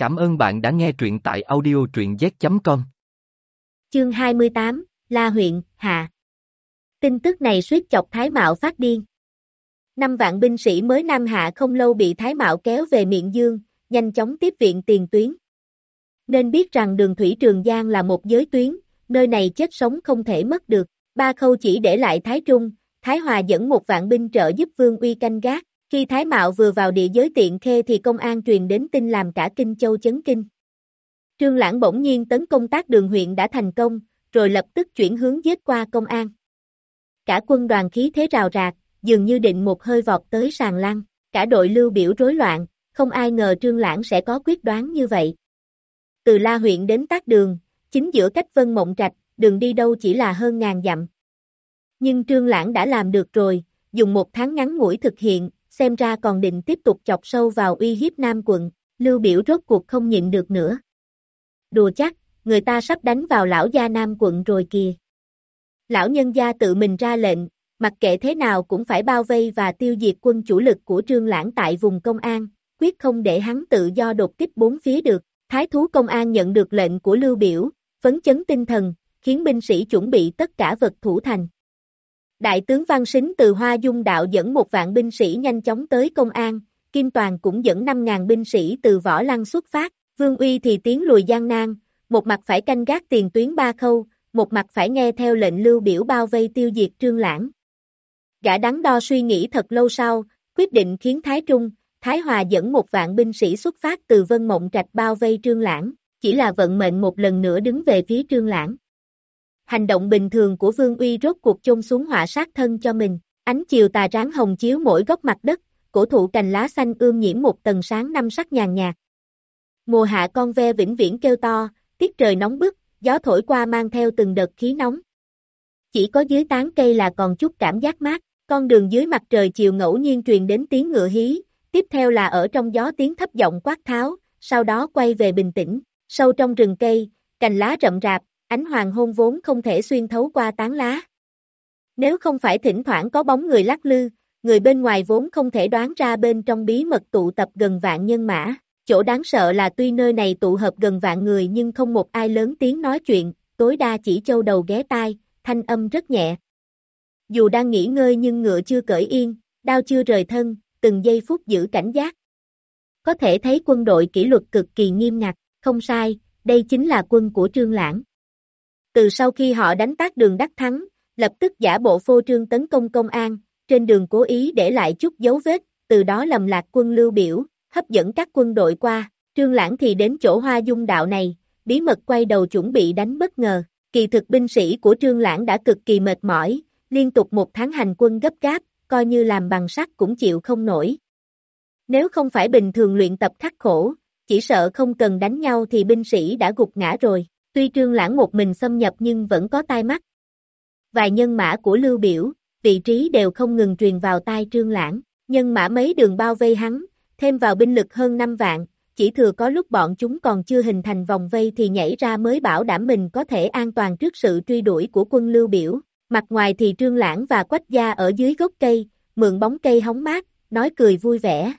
Cảm ơn bạn đã nghe truyện tại audio truyện z.com. Chương 28, La huyện, Hạ. Tin tức này suýt chọc Thái Mạo phát điên. Năm vạn binh sĩ mới Nam Hạ không lâu bị Thái Mạo kéo về miệng dương, nhanh chóng tiếp viện tiền tuyến. Nên biết rằng đường thủy Trường Giang là một giới tuyến, nơi này chết sống không thể mất được. Ba khâu chỉ để lại Thái Trung, Thái Hòa dẫn một vạn binh trợ giúp Vương Uy canh gác, khi Thái Mạo vừa vào địa giới tiện khê thì công an truyền đến tin làm cả Kinh Châu chấn kinh. Trương Lãng bỗng nhiên tấn công tác đường huyện đã thành công, rồi lập tức chuyển hướng giết qua công an. Cả quân đoàn khí thế rào rạc, dường như định một hơi vọt tới sàn lăng, cả đội lưu biểu rối loạn, không ai ngờ Trương Lãng sẽ có quyết đoán như vậy. Từ La huyện đến tác đường, chính giữa cách Vân Mộng Trạch, đường đi đâu chỉ là hơn ngàn dặm. Nhưng Trương Lãng đã làm được rồi, dùng một tháng ngắn ngủi thực hiện, xem ra còn định tiếp tục chọc sâu vào uy hiếp Nam quận, lưu biểu rốt cuộc không nhịn được nữa. Đùa chắc, người ta sắp đánh vào lão gia Nam quận rồi kìa. Lão nhân gia tự mình ra lệnh, mặc kệ thế nào cũng phải bao vây và tiêu diệt quân chủ lực của Trương Lãng tại vùng công an, quyết không để hắn tự do đột kích bốn phía được. Thái thú công an nhận được lệnh của Lưu Biểu, phấn chấn tinh thần, khiến binh sĩ chuẩn bị tất cả vật thủ thành. Đại tướng Văn Sính từ Hoa Dung đạo dẫn một vạn binh sĩ nhanh chóng tới công an, Kim Toàn cũng dẫn 5.000 binh sĩ từ Võ Lăng xuất phát, Vương Uy thì tiến lùi Giang Nan, một mặt phải canh gác tiền tuyến ba khâu, một mặt phải nghe theo lệnh lưu biểu bao vây tiêu diệt Trương Lãng. Gã đắn đo suy nghĩ thật lâu sau, quyết định khiến Thái Trung, Thái Hòa dẫn một vạn binh sĩ xuất phát từ Vân Mộng Trạch bao vây Trương Lãng, chỉ là vận mệnh một lần nữa đứng về phía Trương Lãng hành động bình thường của Vương Uy rốt cuộc chôn xuống họa sát thân cho mình, ánh chiều tà ráng hồng chiếu mỗi góc mặt đất, cổ thụ cành lá xanh ươm nhiễm một tầng sáng năm sắc nhàn nhạt. Mùa hạ con ve vĩnh viễn kêu to, tiết trời nóng bức, gió thổi qua mang theo từng đợt khí nóng. Chỉ có dưới tán cây là còn chút cảm giác mát, con đường dưới mặt trời chiều ngẫu nhiên truyền đến tiếng ngựa hí, tiếp theo là ở trong gió tiếng thấp giọng quát tháo, sau đó quay về bình tĩnh, sâu trong rừng cây, cành lá rậm rạp, ánh hoàng hôn vốn không thể xuyên thấu qua tán lá. Nếu không phải thỉnh thoảng có bóng người lắc lư, người bên ngoài vốn không thể đoán ra bên trong bí mật tụ tập gần vạn nhân mã. Chỗ đáng sợ là tuy nơi này tụ hợp gần vạn người nhưng không một ai lớn tiếng nói chuyện, tối đa chỉ châu đầu ghé tai, thanh âm rất nhẹ. Dù đang nghỉ ngơi nhưng ngựa chưa cởi yên, đao chưa rời thân, từng giây phút giữ cảnh giác. Có thể thấy quân đội kỷ luật cực kỳ nghiêm ngặt, không sai, đây chính là quân của Trương Lãng. Từ sau khi họ đánh tác đường đắc thắng, lập tức giả bộ phô trương tấn công công an, trên đường cố ý để lại chút dấu vết, từ đó lầm lạc quân lưu biểu, hấp dẫn các quân đội qua, trương lãng thì đến chỗ hoa dung đạo này, bí mật quay đầu chuẩn bị đánh bất ngờ, kỳ thực binh sĩ của trương lãng đã cực kỳ mệt mỏi, liên tục một tháng hành quân gấp gáp, coi như làm bằng sắt cũng chịu không nổi. Nếu không phải bình thường luyện tập khắc khổ, chỉ sợ không cần đánh nhau thì binh sĩ đã gục ngã rồi. Tuy trương lãng một mình xâm nhập nhưng vẫn có tai mắt. Vài nhân mã của Lưu Biểu, vị trí đều không ngừng truyền vào tai trương lãng, nhân mã mấy đường bao vây hắn, thêm vào binh lực hơn 5 vạn, chỉ thừa có lúc bọn chúng còn chưa hình thành vòng vây thì nhảy ra mới bảo đảm mình có thể an toàn trước sự truy đuổi của quân Lưu Biểu. Mặt ngoài thì Trương Lãng và Quách Gia ở dưới gốc cây, mượn bóng cây hóng mát, nói cười vui vẻ.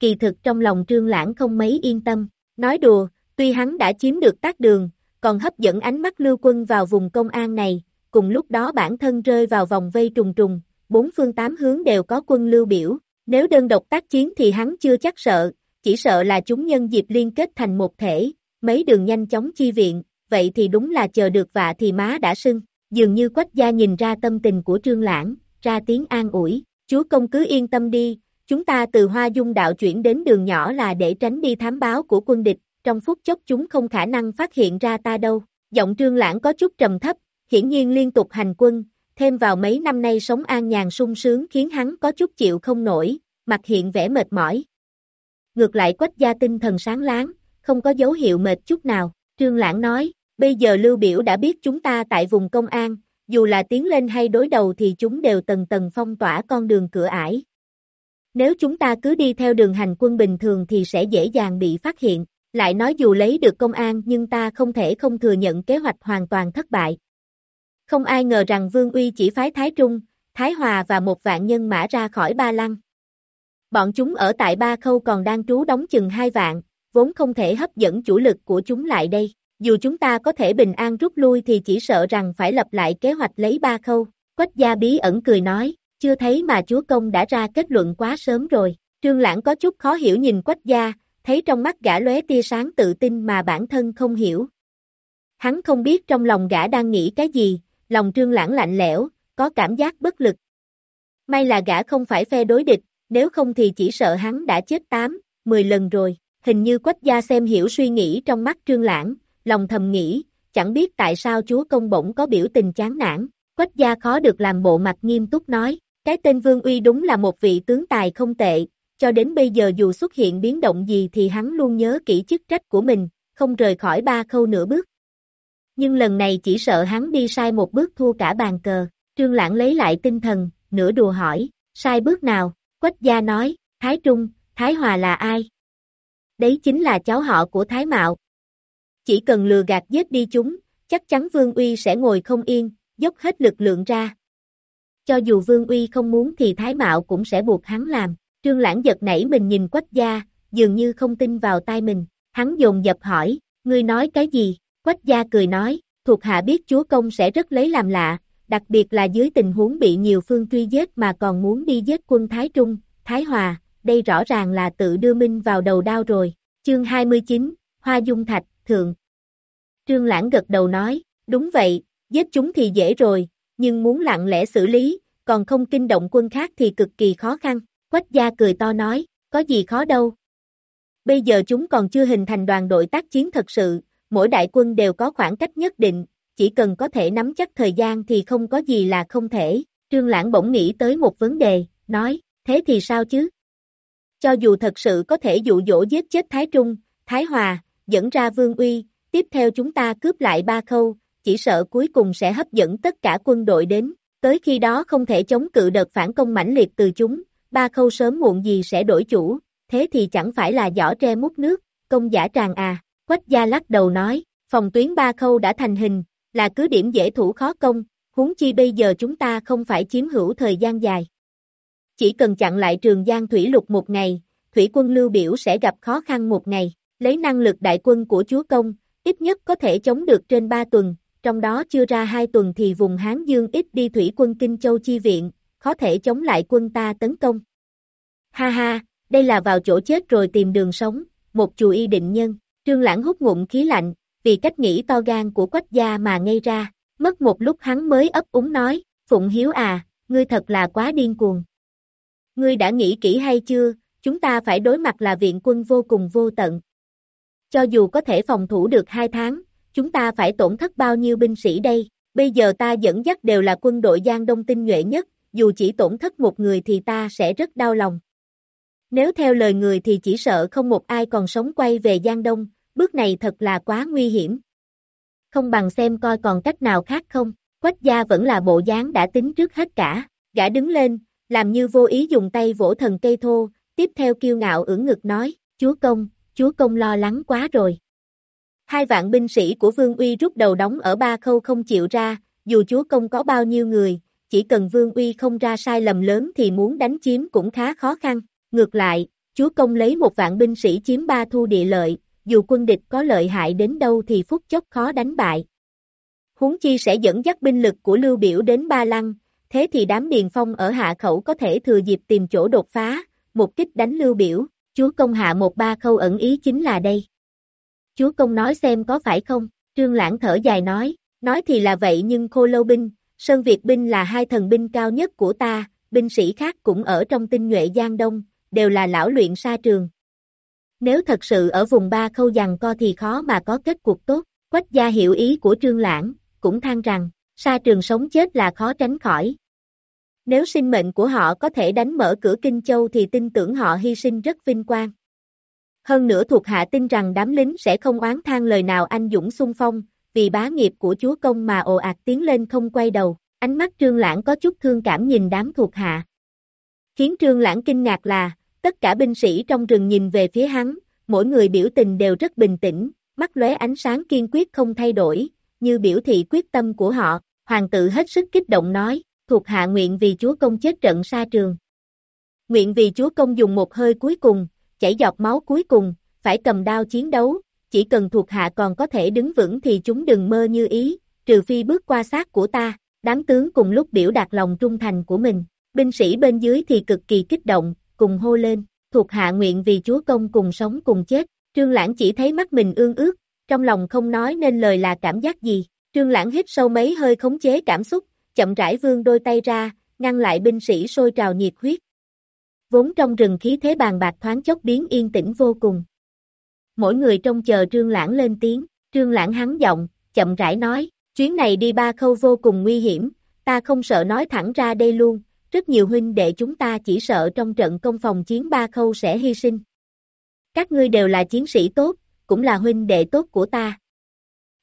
Kỳ thực trong lòng Trương Lãng không mấy yên tâm, nói đùa, Tuy hắn đã chiếm được tác đường, còn hấp dẫn ánh mắt lưu quân vào vùng công an này, cùng lúc đó bản thân rơi vào vòng vây trùng trùng, bốn phương tám hướng đều có quân lưu biểu, nếu đơn độc tác chiến thì hắn chưa chắc sợ, chỉ sợ là chúng nhân dịp liên kết thành một thể, mấy đường nhanh chóng chi viện, vậy thì đúng là chờ được vạ thì má đã sưng, dường như quách gia nhìn ra tâm tình của trương lãng, ra tiếng an ủi, chúa công cứ yên tâm đi, chúng ta từ hoa dung đạo chuyển đến đường nhỏ là để tránh đi thám báo của quân địch, trong phút chốc chúng không khả năng phát hiện ra ta đâu. Giọng trương lãng có chút trầm thấp, hiển nhiên liên tục hành quân, thêm vào mấy năm nay sống an nhàn sung sướng khiến hắn có chút chịu không nổi, mặt hiện vẻ mệt mỏi. Ngược lại quách gia tinh thần sáng láng, không có dấu hiệu mệt chút nào, trương lãng nói, bây giờ lưu biểu đã biết chúng ta tại vùng công an, dù là tiến lên hay đối đầu thì chúng đều tầng tầng phong tỏa con đường cửa ải. Nếu chúng ta cứ đi theo đường hành quân bình thường thì sẽ dễ dàng bị phát hiện, lại nói dù lấy được công an nhưng ta không thể không thừa nhận kế hoạch hoàn toàn thất bại. Không ai ngờ rằng Vương Uy chỉ phái Thái Trung, Thái Hòa và một vạn nhân mã ra khỏi Ba Lăng. Bọn chúng ở tại Ba Khâu còn đang trú đóng chừng hai vạn, vốn không thể hấp dẫn chủ lực của chúng lại đây. Dù chúng ta có thể bình an rút lui thì chỉ sợ rằng phải lập lại kế hoạch lấy ba khâu. Quách gia bí ẩn cười nói, chưa thấy mà chúa công đã ra kết luận quá sớm rồi. Trương Lãng có chút khó hiểu nhìn quách gia, thấy trong mắt gã lóe tia sáng tự tin mà bản thân không hiểu. Hắn không biết trong lòng gã đang nghĩ cái gì, lòng trương lãng lạnh lẽo, có cảm giác bất lực. May là gã không phải phe đối địch, nếu không thì chỉ sợ hắn đã chết 8, 10 lần rồi. Hình như quách gia xem hiểu suy nghĩ trong mắt trương lãng, lòng thầm nghĩ, chẳng biết tại sao chúa công bổng có biểu tình chán nản. Quách gia khó được làm bộ mặt nghiêm túc nói, cái tên Vương Uy đúng là một vị tướng tài không tệ, cho đến bây giờ dù xuất hiện biến động gì thì hắn luôn nhớ kỹ chức trách của mình, không rời khỏi ba khâu nửa bước. Nhưng lần này chỉ sợ hắn đi sai một bước thua cả bàn cờ, trương lãng lấy lại tinh thần, nửa đùa hỏi, sai bước nào, quách gia nói, Thái Trung, Thái Hòa là ai? Đấy chính là cháu họ của Thái Mạo. Chỉ cần lừa gạt giết đi chúng, chắc chắn Vương Uy sẽ ngồi không yên, dốc hết lực lượng ra. Cho dù Vương Uy không muốn thì Thái Mạo cũng sẽ buộc hắn làm. Trương Lãng giật nảy mình nhìn Quách Gia, dường như không tin vào tai mình. Hắn dồn dập hỏi, ngươi nói cái gì? Quách Gia cười nói, thuộc hạ biết chúa công sẽ rất lấy làm lạ, đặc biệt là dưới tình huống bị nhiều phương truy giết mà còn muốn đi giết quân Thái Trung, Thái Hòa, đây rõ ràng là tự đưa minh vào đầu đao rồi. Chương 29, Hoa Dung Thạch, Thượng. Trương Lãng gật đầu nói, đúng vậy, giết chúng thì dễ rồi, nhưng muốn lặng lẽ xử lý, còn không kinh động quân khác thì cực kỳ khó khăn. Quách gia cười to nói, có gì khó đâu. Bây giờ chúng còn chưa hình thành đoàn đội tác chiến thật sự, mỗi đại quân đều có khoảng cách nhất định, chỉ cần có thể nắm chắc thời gian thì không có gì là không thể. Trương Lãng bỗng nghĩ tới một vấn đề, nói, thế thì sao chứ? Cho dù thật sự có thể dụ dỗ giết chết Thái Trung, Thái Hòa, dẫn ra Vương Uy, tiếp theo chúng ta cướp lại ba khâu, chỉ sợ cuối cùng sẽ hấp dẫn tất cả quân đội đến, tới khi đó không thể chống cự đợt phản công mãnh liệt từ chúng, ba khâu sớm muộn gì sẽ đổi chủ, thế thì chẳng phải là giỏ tre mút nước, công giả tràng à, quách gia lắc đầu nói, phòng tuyến ba khâu đã thành hình, là cứ điểm dễ thủ khó công, huống chi bây giờ chúng ta không phải chiếm hữu thời gian dài. Chỉ cần chặn lại trường Giang Thủy Lục một ngày, Thủy quân lưu biểu sẽ gặp khó khăn một ngày, lấy năng lực đại quân của chúa công, ít nhất có thể chống được trên ba tuần, trong đó chưa ra hai tuần thì vùng Hán Dương ít đi thủy quân Kinh Châu chi viện, khó thể chống lại quân ta tấn công. Ha ha, đây là vào chỗ chết rồi tìm đường sống, một chù y định nhân, trương lãng hút ngụm khí lạnh, vì cách nghĩ to gan của quách gia mà ngây ra, mất một lúc hắn mới ấp úng nói, Phụng Hiếu à, ngươi thật là quá điên cuồng. Ngươi đã nghĩ kỹ hay chưa, chúng ta phải đối mặt là viện quân vô cùng vô tận. Cho dù có thể phòng thủ được hai tháng, chúng ta phải tổn thất bao nhiêu binh sĩ đây, bây giờ ta dẫn dắt đều là quân đội Giang Đông tinh nhuệ nhất, dù chỉ tổn thất một người thì ta sẽ rất đau lòng. Nếu theo lời người thì chỉ sợ không một ai còn sống quay về Giang Đông, bước này thật là quá nguy hiểm. Không bằng xem coi còn cách nào khác không, quách gia vẫn là bộ dáng đã tính trước hết cả, gã đứng lên, làm như vô ý dùng tay vỗ thần cây thô, tiếp theo kiêu ngạo ưỡn ngực nói, chúa công, chúa công lo lắng quá rồi. Hai vạn binh sĩ của Vương Uy rút đầu đóng ở ba khâu không chịu ra, dù chúa công có bao nhiêu người, chỉ cần Vương Uy không ra sai lầm lớn thì muốn đánh chiếm cũng khá khó khăn. Ngược lại, chúa công lấy một vạn binh sĩ chiếm ba thu địa lợi, dù quân địch có lợi hại đến đâu thì phút chốc khó đánh bại. Huống chi sẽ dẫn dắt binh lực của Lưu Biểu đến Ba Lăng, thế thì đám điền phong ở hạ khẩu có thể thừa dịp tìm chỗ đột phá, một kích đánh Lưu Biểu, chúa công hạ một ba khâu ẩn ý chính là đây. Chúa công nói xem có phải không, trương lãng thở dài nói, nói thì là vậy nhưng khô lâu binh, Sơn Việt binh là hai thần binh cao nhất của ta, binh sĩ khác cũng ở trong tinh nhuệ Giang Đông, đều là lão luyện sa trường. Nếu thật sự ở vùng ba khâu giằng co thì khó mà có kết cuộc tốt, quách gia hiểu ý của trương lãng, cũng than rằng, sa trường sống chết là khó tránh khỏi. Nếu sinh mệnh của họ có thể đánh mở cửa Kinh Châu thì tin tưởng họ hy sinh rất vinh quang. Hơn nữa thuộc hạ tin rằng đám lính sẽ không oán than lời nào anh Dũng xung phong, vì bá nghiệp của chúa công mà ồ ạt tiến lên không quay đầu, ánh mắt trương lãng có chút thương cảm nhìn đám thuộc hạ. Khiến trương lãng kinh ngạc là, tất cả binh sĩ trong rừng nhìn về phía hắn, mỗi người biểu tình đều rất bình tĩnh, mắt lóe ánh sáng kiên quyết không thay đổi, như biểu thị quyết tâm của họ, hoàng tử hết sức kích động nói, thuộc hạ nguyện vì chúa công chết trận xa trường. Nguyện vì chúa công dùng một hơi cuối cùng, chảy giọt máu cuối cùng, phải cầm đao chiến đấu, chỉ cần thuộc hạ còn có thể đứng vững thì chúng đừng mơ như ý, trừ phi bước qua xác của ta, đám tướng cùng lúc biểu đạt lòng trung thành của mình, binh sĩ bên dưới thì cực kỳ kích động, cùng hô lên, thuộc hạ nguyện vì chúa công cùng sống cùng chết, trương lãng chỉ thấy mắt mình ương ước, trong lòng không nói nên lời là cảm giác gì, trương lãng hít sâu mấy hơi khống chế cảm xúc, chậm rãi vươn đôi tay ra, ngăn lại binh sĩ sôi trào nhiệt huyết. Vốn trong rừng khí thế bàn bạc thoáng chốc biến yên tĩnh vô cùng. Mỗi người trông chờ trương lãng lên tiếng, trương lãng hắn giọng, chậm rãi nói, chuyến này đi ba khâu vô cùng nguy hiểm, ta không sợ nói thẳng ra đây luôn, rất nhiều huynh đệ chúng ta chỉ sợ trong trận công phòng chiến ba khâu sẽ hy sinh. Các ngươi đều là chiến sĩ tốt, cũng là huynh đệ tốt của ta.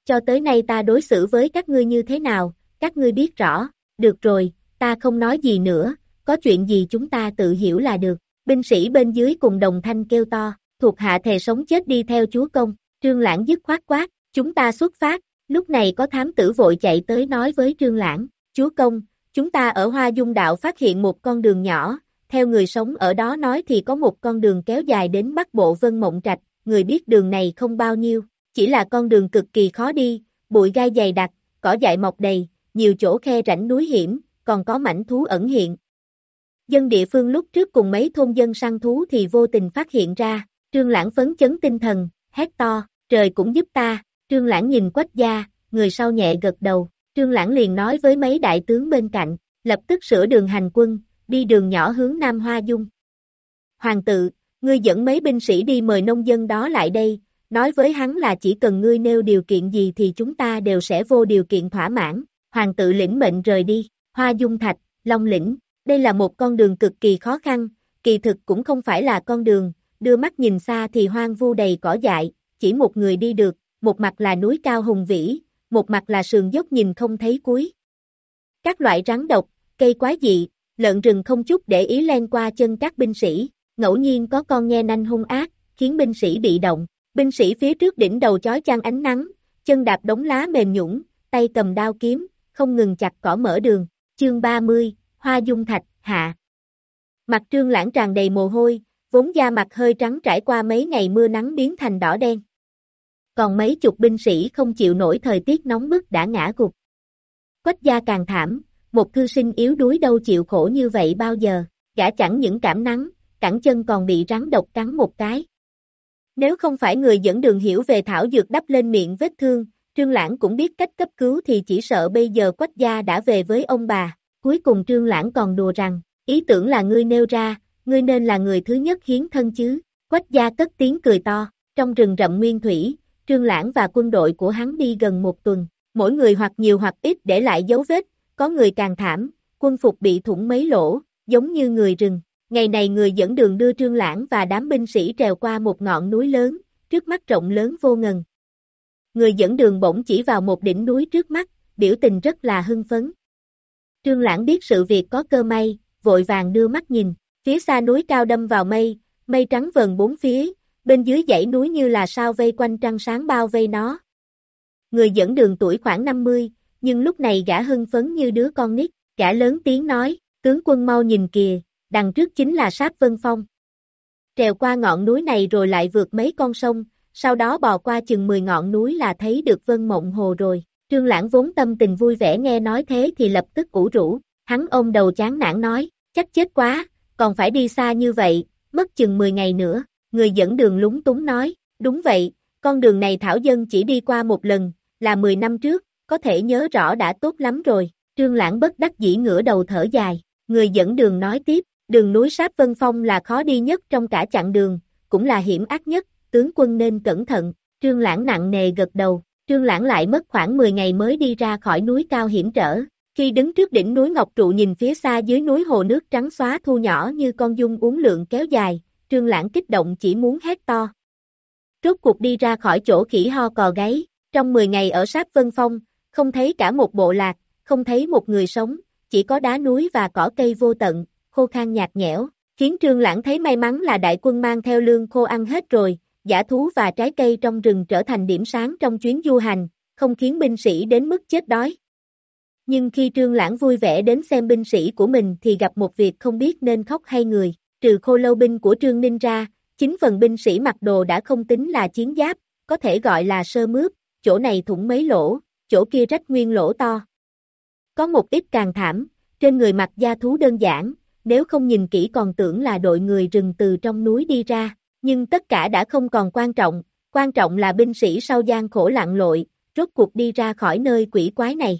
Cho tới nay ta đối xử với các ngươi như thế nào, các ngươi biết rõ, được rồi, ta không nói gì nữa, có chuyện gì chúng ta tự hiểu là được. Binh sĩ bên dưới cùng đồng thanh kêu to, thuộc hạ thề sống chết đi theo chúa công, trương lãng dứt khoát quát, chúng ta xuất phát, lúc này có thám tử vội chạy tới nói với trương lãng, chúa công, chúng ta ở Hoa Dung Đạo phát hiện một con đường nhỏ, theo người sống ở đó nói thì có một con đường kéo dài đến Bắc Bộ Vân Mộng Trạch, người biết đường này không bao nhiêu, chỉ là con đường cực kỳ khó đi, bụi gai dày đặc, cỏ dại mọc đầy, nhiều chỗ khe rãnh núi hiểm, còn có mảnh thú ẩn hiện. Dân địa phương lúc trước cùng mấy thôn dân săn thú thì vô tình phát hiện ra, trương lãng phấn chấn tinh thần, hét to, trời cũng giúp ta, trương lãng nhìn quách gia, người sau nhẹ gật đầu, trương lãng liền nói với mấy đại tướng bên cạnh, lập tức sửa đường hành quân, đi đường nhỏ hướng Nam Hoa Dung. Hoàng tự, ngươi dẫn mấy binh sĩ đi mời nông dân đó lại đây, nói với hắn là chỉ cần ngươi nêu điều kiện gì thì chúng ta đều sẽ vô điều kiện thỏa mãn, hoàng tự lĩnh mệnh rời đi, Hoa Dung Thạch, Long Lĩnh, đây là một con đường cực kỳ khó khăn, kỳ thực cũng không phải là con đường, đưa mắt nhìn xa thì hoang vu đầy cỏ dại, chỉ một người đi được, một mặt là núi cao hùng vĩ, một mặt là sườn dốc nhìn không thấy cuối. Các loại rắn độc, cây quái dị, lợn rừng không chút để ý len qua chân các binh sĩ, ngẫu nhiên có con nghe nanh hung ác, khiến binh sĩ bị động, binh sĩ phía trước đỉnh đầu chói chang ánh nắng, chân đạp đống lá mềm nhũng, tay cầm đao kiếm, không ngừng chặt cỏ mở đường, chương 30, Hoa Dung Thạch, hạ. Mặt trương lãng tràn đầy mồ hôi, vốn da mặt hơi trắng trải qua mấy ngày mưa nắng biến thành đỏ đen. Còn mấy chục binh sĩ không chịu nổi thời tiết nóng bức đã ngã gục. Quách Gia càng thảm, một thư sinh yếu đuối đâu chịu khổ như vậy bao giờ, gã chẳng những cảm nắng, cẳng chân còn bị rắn độc cắn một cái. Nếu không phải người dẫn đường hiểu về thảo dược đắp lên miệng vết thương, Trương Lãng cũng biết cách cấp cứu thì chỉ sợ bây giờ Quách gia đã về với ông bà. Cuối cùng Trương Lãng còn đùa rằng, ý tưởng là ngươi nêu ra, ngươi nên là người thứ nhất hiến thân chứ. Quách gia cất tiếng cười to, trong rừng rậm nguyên thủy, Trương Lãng và quân đội của hắn đi gần một tuần, mỗi người hoặc nhiều hoặc ít để lại dấu vết, có người càng thảm, quân phục bị thủng mấy lỗ, giống như người rừng. Ngày này người dẫn đường đưa Trương Lãng và đám binh sĩ trèo qua một ngọn núi lớn, trước mắt rộng lớn vô ngần. Người dẫn đường bỗng chỉ vào một đỉnh núi trước mắt, biểu tình rất là hưng phấn. Trương Lãng biết sự việc có cơ may, vội vàng đưa mắt nhìn, phía xa núi cao đâm vào mây, mây trắng vần bốn phía, bên dưới dãy núi như là sao vây quanh trăng sáng bao vây nó. Người dẫn đường tuổi khoảng 50, nhưng lúc này gã hưng phấn như đứa con nít, gã lớn tiếng nói, tướng quân mau nhìn kìa, đằng trước chính là sáp vân phong. Trèo qua ngọn núi này rồi lại vượt mấy con sông, sau đó bò qua chừng 10 ngọn núi là thấy được vân mộng hồ rồi. Trương Lãng vốn tâm tình vui vẻ nghe nói thế thì lập tức ủ rũ, hắn ôm đầu chán nản nói, chắc chết quá, còn phải đi xa như vậy, mất chừng 10 ngày nữa, người dẫn đường lúng túng nói, đúng vậy, con đường này Thảo Dân chỉ đi qua một lần, là 10 năm trước, có thể nhớ rõ đã tốt lắm rồi, Trương Lãng bất đắc dĩ ngửa đầu thở dài, người dẫn đường nói tiếp, đường núi Sáp Vân Phong là khó đi nhất trong cả chặng đường, cũng là hiểm ác nhất, tướng quân nên cẩn thận, Trương Lãng nặng nề gật đầu, Trương Lãng lại mất khoảng 10 ngày mới đi ra khỏi núi cao hiểm trở. Khi đứng trước đỉnh núi Ngọc Trụ nhìn phía xa dưới núi hồ nước trắng xóa thu nhỏ như con dung uống lượng kéo dài, Trương Lãng kích động chỉ muốn hét to. Rốt cuộc đi ra khỏi chỗ khỉ ho cò gáy, trong 10 ngày ở sát Vân Phong, không thấy cả một bộ lạc, không thấy một người sống, chỉ có đá núi và cỏ cây vô tận, khô khan nhạt nhẽo, khiến Trương Lãng thấy may mắn là đại quân mang theo lương khô ăn hết rồi, giả thú và trái cây trong rừng trở thành điểm sáng trong chuyến du hành, không khiến binh sĩ đến mức chết đói. Nhưng khi Trương Lãng vui vẻ đến xem binh sĩ của mình thì gặp một việc không biết nên khóc hay người, trừ khô lâu binh của Trương Ninh ra, Chính phần binh sĩ mặc đồ đã không tính là chiến giáp, có thể gọi là sơ mướp, chỗ này thủng mấy lỗ, chỗ kia rách nguyên lỗ to. Có một ít càng thảm, trên người mặc da thú đơn giản, nếu không nhìn kỹ còn tưởng là đội người rừng từ trong núi đi ra, nhưng tất cả đã không còn quan trọng, quan trọng là binh sĩ sau gian khổ lặn lội, rốt cuộc đi ra khỏi nơi quỷ quái này.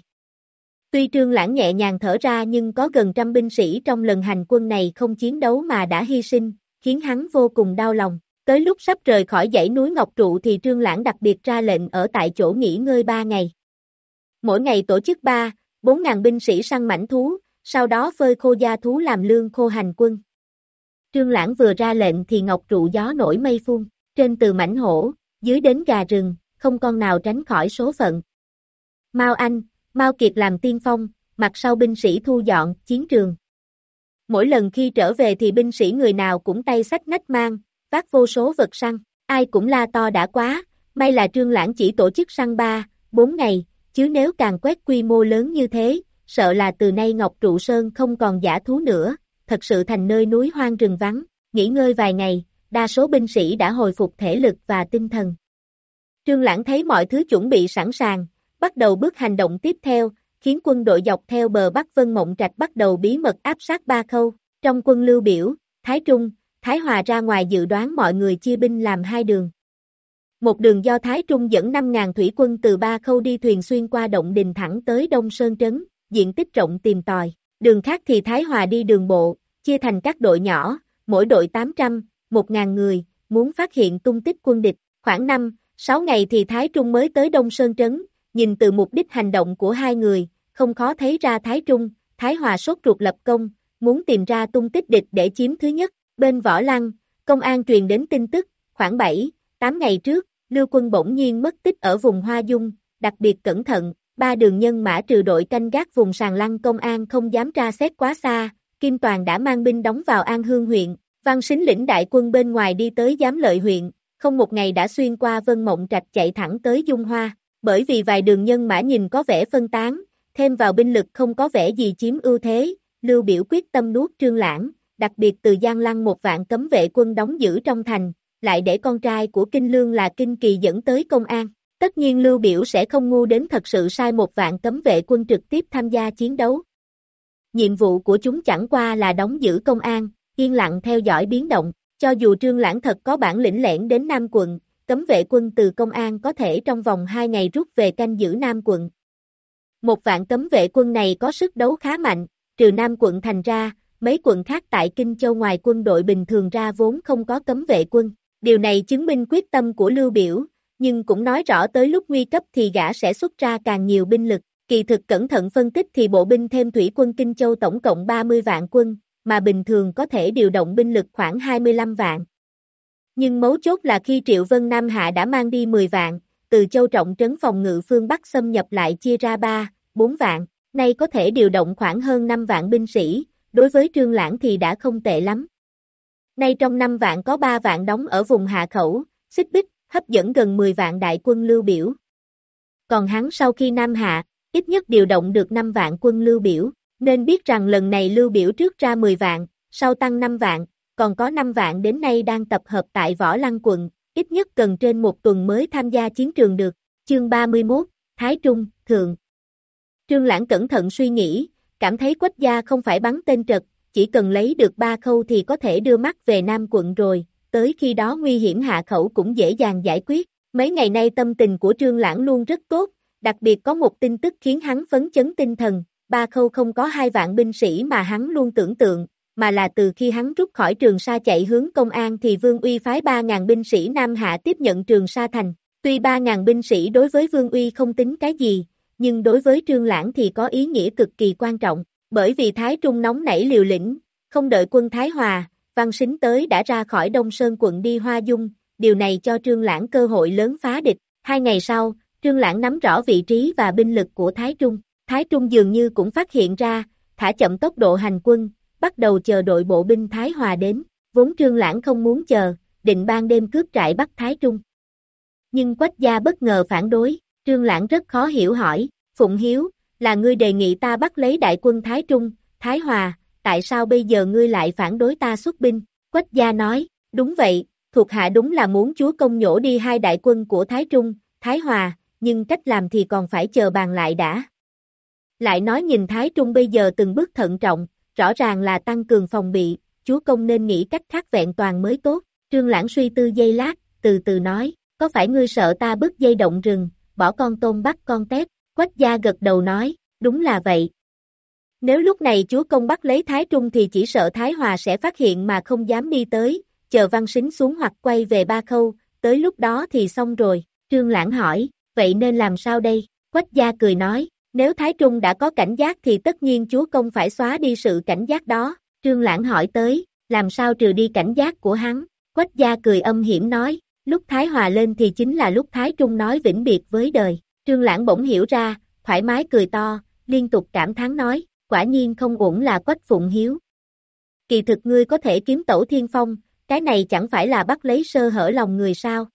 Tuy trương lãng nhẹ nhàng thở ra nhưng có gần trăm binh sĩ trong lần hành quân này không chiến đấu mà đã hy sinh, khiến hắn vô cùng đau lòng. Tới lúc sắp rời khỏi dãy núi Ngọc Trụ thì trương lãng đặc biệt ra lệnh ở tại chỗ nghỉ ngơi ba ngày. Mỗi ngày tổ chức ba, bốn ngàn binh sĩ săn mảnh thú, sau đó phơi khô da thú làm lương khô hành quân. Trương Lãng vừa ra lệnh thì Ngọc Trụ gió nổi mây phun, trên từ mảnh hổ, dưới đến gà rừng, không con nào tránh khỏi số phận. Mao Anh, Mao Kiệt làm tiên phong, mặt sau binh sĩ thu dọn, chiến trường. Mỗi lần khi trở về thì binh sĩ người nào cũng tay sách nách mang, vác vô số vật săn, ai cũng la to đã quá, may là Trương Lãng chỉ tổ chức săn 3, 4 ngày, chứ nếu càng quét quy mô lớn như thế, sợ là từ nay Ngọc Trụ Sơn không còn giả thú nữa, thật sự thành nơi núi hoang rừng vắng, nghỉ ngơi vài ngày, đa số binh sĩ đã hồi phục thể lực và tinh thần. Trương Lãng thấy mọi thứ chuẩn bị sẵn sàng, bắt đầu bước hành động tiếp theo, khiến quân đội dọc theo bờ Bắc Vân Mộng Trạch bắt đầu bí mật áp sát ba khâu, trong quân lưu biểu, Thái Trung, Thái Hòa ra ngoài dự đoán mọi người chia binh làm hai đường. Một đường do Thái Trung dẫn 5.000 thủy quân từ ba khâu đi thuyền xuyên qua động đình thẳng tới Đông Sơn Trấn, diện tích rộng tìm tòi. Đường khác thì Thái Hòa đi đường bộ, chia thành các đội nhỏ, mỗi đội 800, 1.000 người, muốn phát hiện tung tích quân địch. Khoảng 5, 6 ngày thì Thái Trung mới tới Đông Sơn Trấn, nhìn từ mục đích hành động của hai người, không khó thấy ra Thái Trung, Thái Hòa sốt ruột lập công, muốn tìm ra tung tích địch để chiếm thứ nhất. Bên Võ Lăng, công an truyền đến tin tức, khoảng 7, 8 ngày trước, Lưu quân bỗng nhiên mất tích ở vùng Hoa Dung, đặc biệt cẩn thận, ba đường nhân mã trừ đội canh gác vùng sàng lăng công an không dám tra xét quá xa, Kim Toàn đã mang binh đóng vào An Hương huyện, văn xính lĩnh đại quân bên ngoài đi tới giám lợi huyện, không một ngày đã xuyên qua Vân Mộng Trạch chạy thẳng tới Dung Hoa, bởi vì vài đường nhân mã nhìn có vẻ phân tán, thêm vào binh lực không có vẻ gì chiếm ưu thế, Lưu Biểu quyết tâm nuốt Trương Lãng, đặc biệt từ Giang Lăng một vạn cấm vệ quân đóng giữ trong thành, lại để con trai của Kinh Lương là Kinh Kỳ dẫn tới công an. Tất nhiên Lưu Biểu sẽ không ngu đến thật sự sai một vạn cấm vệ quân trực tiếp tham gia chiến đấu. Nhiệm vụ của chúng chẳng qua là đóng giữ công an, yên lặng theo dõi biến động, cho dù Trương Lãng thật có bản lĩnh lẻn đến Nam quận, cấm vệ quân từ công an có thể trong vòng 2 ngày rút về canh giữ Nam quận. Một vạn cấm vệ quân này có sức đấu khá mạnh, trừ Nam quận thành ra, mấy quận khác tại Kinh Châu ngoài quân đội bình thường ra vốn không có cấm vệ quân. Điều này chứng minh quyết tâm của Lưu Biểu, nhưng cũng nói rõ tới lúc nguy cấp thì gã sẽ xuất ra càng nhiều binh lực. Kỳ thực cẩn thận phân tích thì bộ binh thêm thủy quân Kinh Châu tổng cộng 30 vạn quân, mà bình thường có thể điều động binh lực khoảng 25 vạn. Nhưng mấu chốt là khi Triệu Vân Nam Hạ đã mang đi 10 vạn, từ châu trọng trấn phòng ngự phương Bắc xâm nhập lại chia ra 3, 4 vạn, nay có thể điều động khoảng hơn 5 vạn binh sĩ, đối với Trương Lãng thì đã không tệ lắm. Nay trong 5 vạn có 3 vạn đóng ở vùng hạ khẩu, xích bích, hấp dẫn gần 10 vạn đại quân lưu biểu. Còn hắn sau khi Nam Hạ, ít nhất điều động được 5 vạn quân lưu biểu, nên biết rằng lần này lưu biểu trước ra 10 vạn, sau tăng 5 vạn, còn có 5 vạn đến nay đang tập hợp tại Võ Lăng quận, ít nhất cần trên một tuần mới tham gia chiến trường được. Chương 31, Thái Trung, Thượng. Trương Lãng cẩn thận suy nghĩ, cảm thấy quách gia không phải bắn tên trật, chỉ cần lấy được ba khâu thì có thể đưa mắt về Nam quận rồi, tới khi đó nguy hiểm hạ khẩu cũng dễ dàng giải quyết. Mấy ngày nay tâm tình của Trương Lãng luôn rất tốt, đặc biệt có một tin tức khiến hắn phấn chấn tinh thần, ba khâu không có hai vạn binh sĩ mà hắn luôn tưởng tượng, mà là từ khi hắn rút khỏi trường sa chạy hướng công an thì Vương Uy phái 3.000 binh sĩ Nam Hạ tiếp nhận trường sa thành. Tuy 3.000 binh sĩ đối với Vương Uy không tính cái gì, nhưng đối với Trương Lãng thì có ý nghĩa cực kỳ quan trọng, bởi vì Thái Trung nóng nảy liều lĩnh, không đợi quân Thái Hòa, Văn Sính tới đã ra khỏi Đông Sơn quận đi Hoa Dung, điều này cho Trương Lãng cơ hội lớn phá địch. Hai ngày sau, Trương Lãng nắm rõ vị trí và binh lực của Thái Trung. Thái Trung dường như cũng phát hiện ra, thả chậm tốc độ hành quân, bắt đầu chờ đội bộ binh Thái Hòa đến. Vốn Trương Lãng không muốn chờ, định ban đêm cướp trại bắt Thái Trung. Nhưng Quách Gia bất ngờ phản đối, Trương Lãng rất khó hiểu hỏi, Phụng Hiếu, là ngươi đề nghị ta bắt lấy đại quân Thái Trung, Thái Hòa, tại sao bây giờ ngươi lại phản đối ta xuất binh? Quách gia nói, đúng vậy, thuộc hạ đúng là muốn chúa công nhổ đi hai đại quân của Thái Trung, Thái Hòa, nhưng cách làm thì còn phải chờ bàn lại đã. Lại nói nhìn Thái Trung bây giờ từng bước thận trọng, rõ ràng là tăng cường phòng bị, chúa công nên nghĩ cách khác vẹn toàn mới tốt. Trương Lãng suy tư giây lát, từ từ nói, có phải ngươi sợ ta bứt dây động rừng, bỏ con tôm bắt con tép, quách gia gật đầu nói, đúng là vậy. Nếu lúc này chúa công bắt lấy Thái Trung thì chỉ sợ Thái Hòa sẽ phát hiện mà không dám đi tới, chờ văn xính xuống hoặc quay về ba khâu, tới lúc đó thì xong rồi, Trương Lãng hỏi, vậy nên làm sao đây? Quách gia cười nói, nếu Thái Trung đã có cảnh giác thì tất nhiên chúa công phải xóa đi sự cảnh giác đó, Trương Lãng hỏi tới, làm sao trừ đi cảnh giác của hắn, Quách gia cười âm hiểm nói, lúc Thái Hòa lên thì chính là lúc Thái Trung nói vĩnh biệt với đời, Trương Lãng bỗng hiểu ra, thoải mái cười to, liên tục cảm thán nói, quả nhiên không uổng là Quách Phụng Hiếu. Kỳ thực ngươi có thể kiếm tẩu thiên phong, cái này chẳng phải là bắt lấy sơ hở lòng người sao.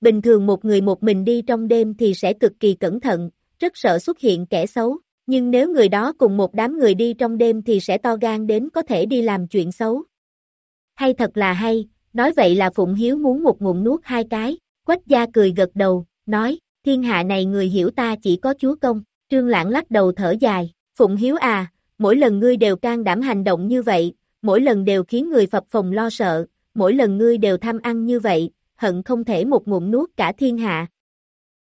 Bình thường một người một mình đi trong đêm thì sẽ cực kỳ cẩn thận, rất sợ xuất hiện kẻ xấu, nhưng nếu người đó cùng một đám người đi trong đêm thì sẽ to gan đến có thể đi làm chuyện xấu. Hay thật là hay, nói vậy là Phụng Hiếu muốn một ngụm nuốt hai cái, quách gia cười gật đầu, nói, thiên hạ này người hiểu ta chỉ có chúa công, trương lãng lắc đầu thở dài, Phụng Hiếu à, mỗi lần ngươi đều can đảm hành động như vậy, mỗi lần đều khiến người phập phòng lo sợ, mỗi lần ngươi đều tham ăn như vậy, hận không thể một ngụm nuốt cả thiên hạ.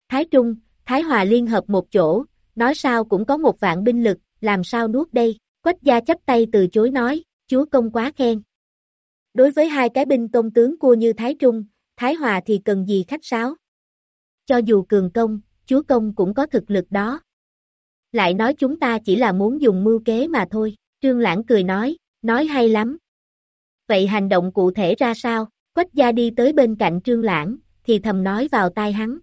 Thái Trung, Thái Hòa liên hợp một chỗ, nói sao cũng có một vạn binh lực, làm sao nuốt đây, quách gia chấp tay từ chối nói, chúa công quá khen. Đối với hai cái binh tôn tướng cua như Thái Trung, Thái Hòa thì cần gì khách sáo. Cho dù cường công, chúa công cũng có thực lực đó. Lại nói chúng ta chỉ là muốn dùng mưu kế mà thôi, Trương Lãng cười nói, nói hay lắm. Vậy hành động cụ thể ra sao? Quách gia đi tới bên cạnh Trương Lãng, thì thầm nói vào tai hắn.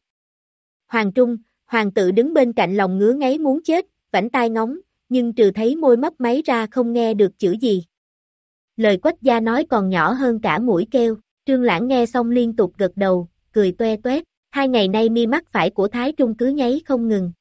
Hoàng Trung, hoàng tự đứng bên cạnh lòng ngứa ngáy muốn chết, vảnh tai ngóng, nhưng trừ thấy môi mấp máy ra không nghe được chữ gì. Lời quách gia nói còn nhỏ hơn cả mũi kêu, trương lãng nghe xong liên tục gật đầu, cười toe toét, hai ngày nay mi mắt phải của Thái Trung cứ nháy không ngừng.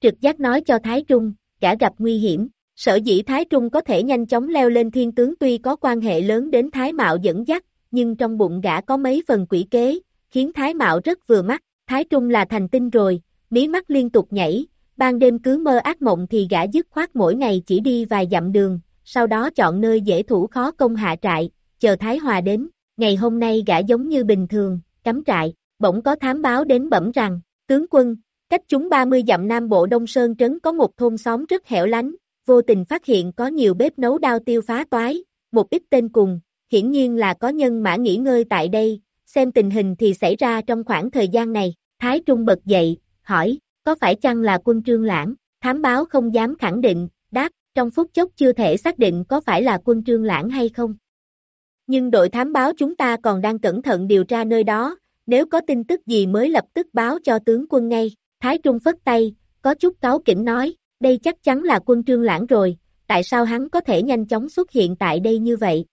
Trực giác nói cho Thái Trung, cả gặp nguy hiểm, sở dĩ Thái Trung có thể nhanh chóng leo lên thiên tướng tuy có quan hệ lớn đến Thái Mạo dẫn dắt, nhưng trong bụng gã có mấy phần quỷ kế, khiến Thái Mạo rất vừa mắt, Thái Trung là thành tinh rồi, mí mắt liên tục nhảy, ban đêm cứ mơ ác mộng thì gã dứt khoát mỗi ngày chỉ đi vài dặm đường, sau đó chọn nơi dễ thủ khó công hạ trại, chờ Thái Hòa đến, ngày hôm nay gã giống như bình thường, cắm trại, bỗng có thám báo đến bẩm rằng, tướng quân, cách chúng 30 dặm Nam Bộ Đông Sơn Trấn có một thôn xóm rất hẻo lánh, vô tình phát hiện có nhiều bếp nấu đao tiêu phá toái, một ít tên cùng, hiển nhiên là có nhân mã nghỉ ngơi tại đây, xem tình hình thì xảy ra trong khoảng thời gian này, Thái Trung bật dậy, hỏi, có phải chăng là quân trương lãng, thám báo không dám khẳng định, đáp, trong phút chốc chưa thể xác định có phải là quân trương lãng hay không. Nhưng đội thám báo chúng ta còn đang cẩn thận điều tra nơi đó, nếu có tin tức gì mới lập tức báo cho tướng quân ngay, Thái Trung phất tay, có chút cáo kỉnh nói, đây chắc chắn là quân trương lãng rồi, tại sao hắn có thể nhanh chóng xuất hiện tại đây như vậy?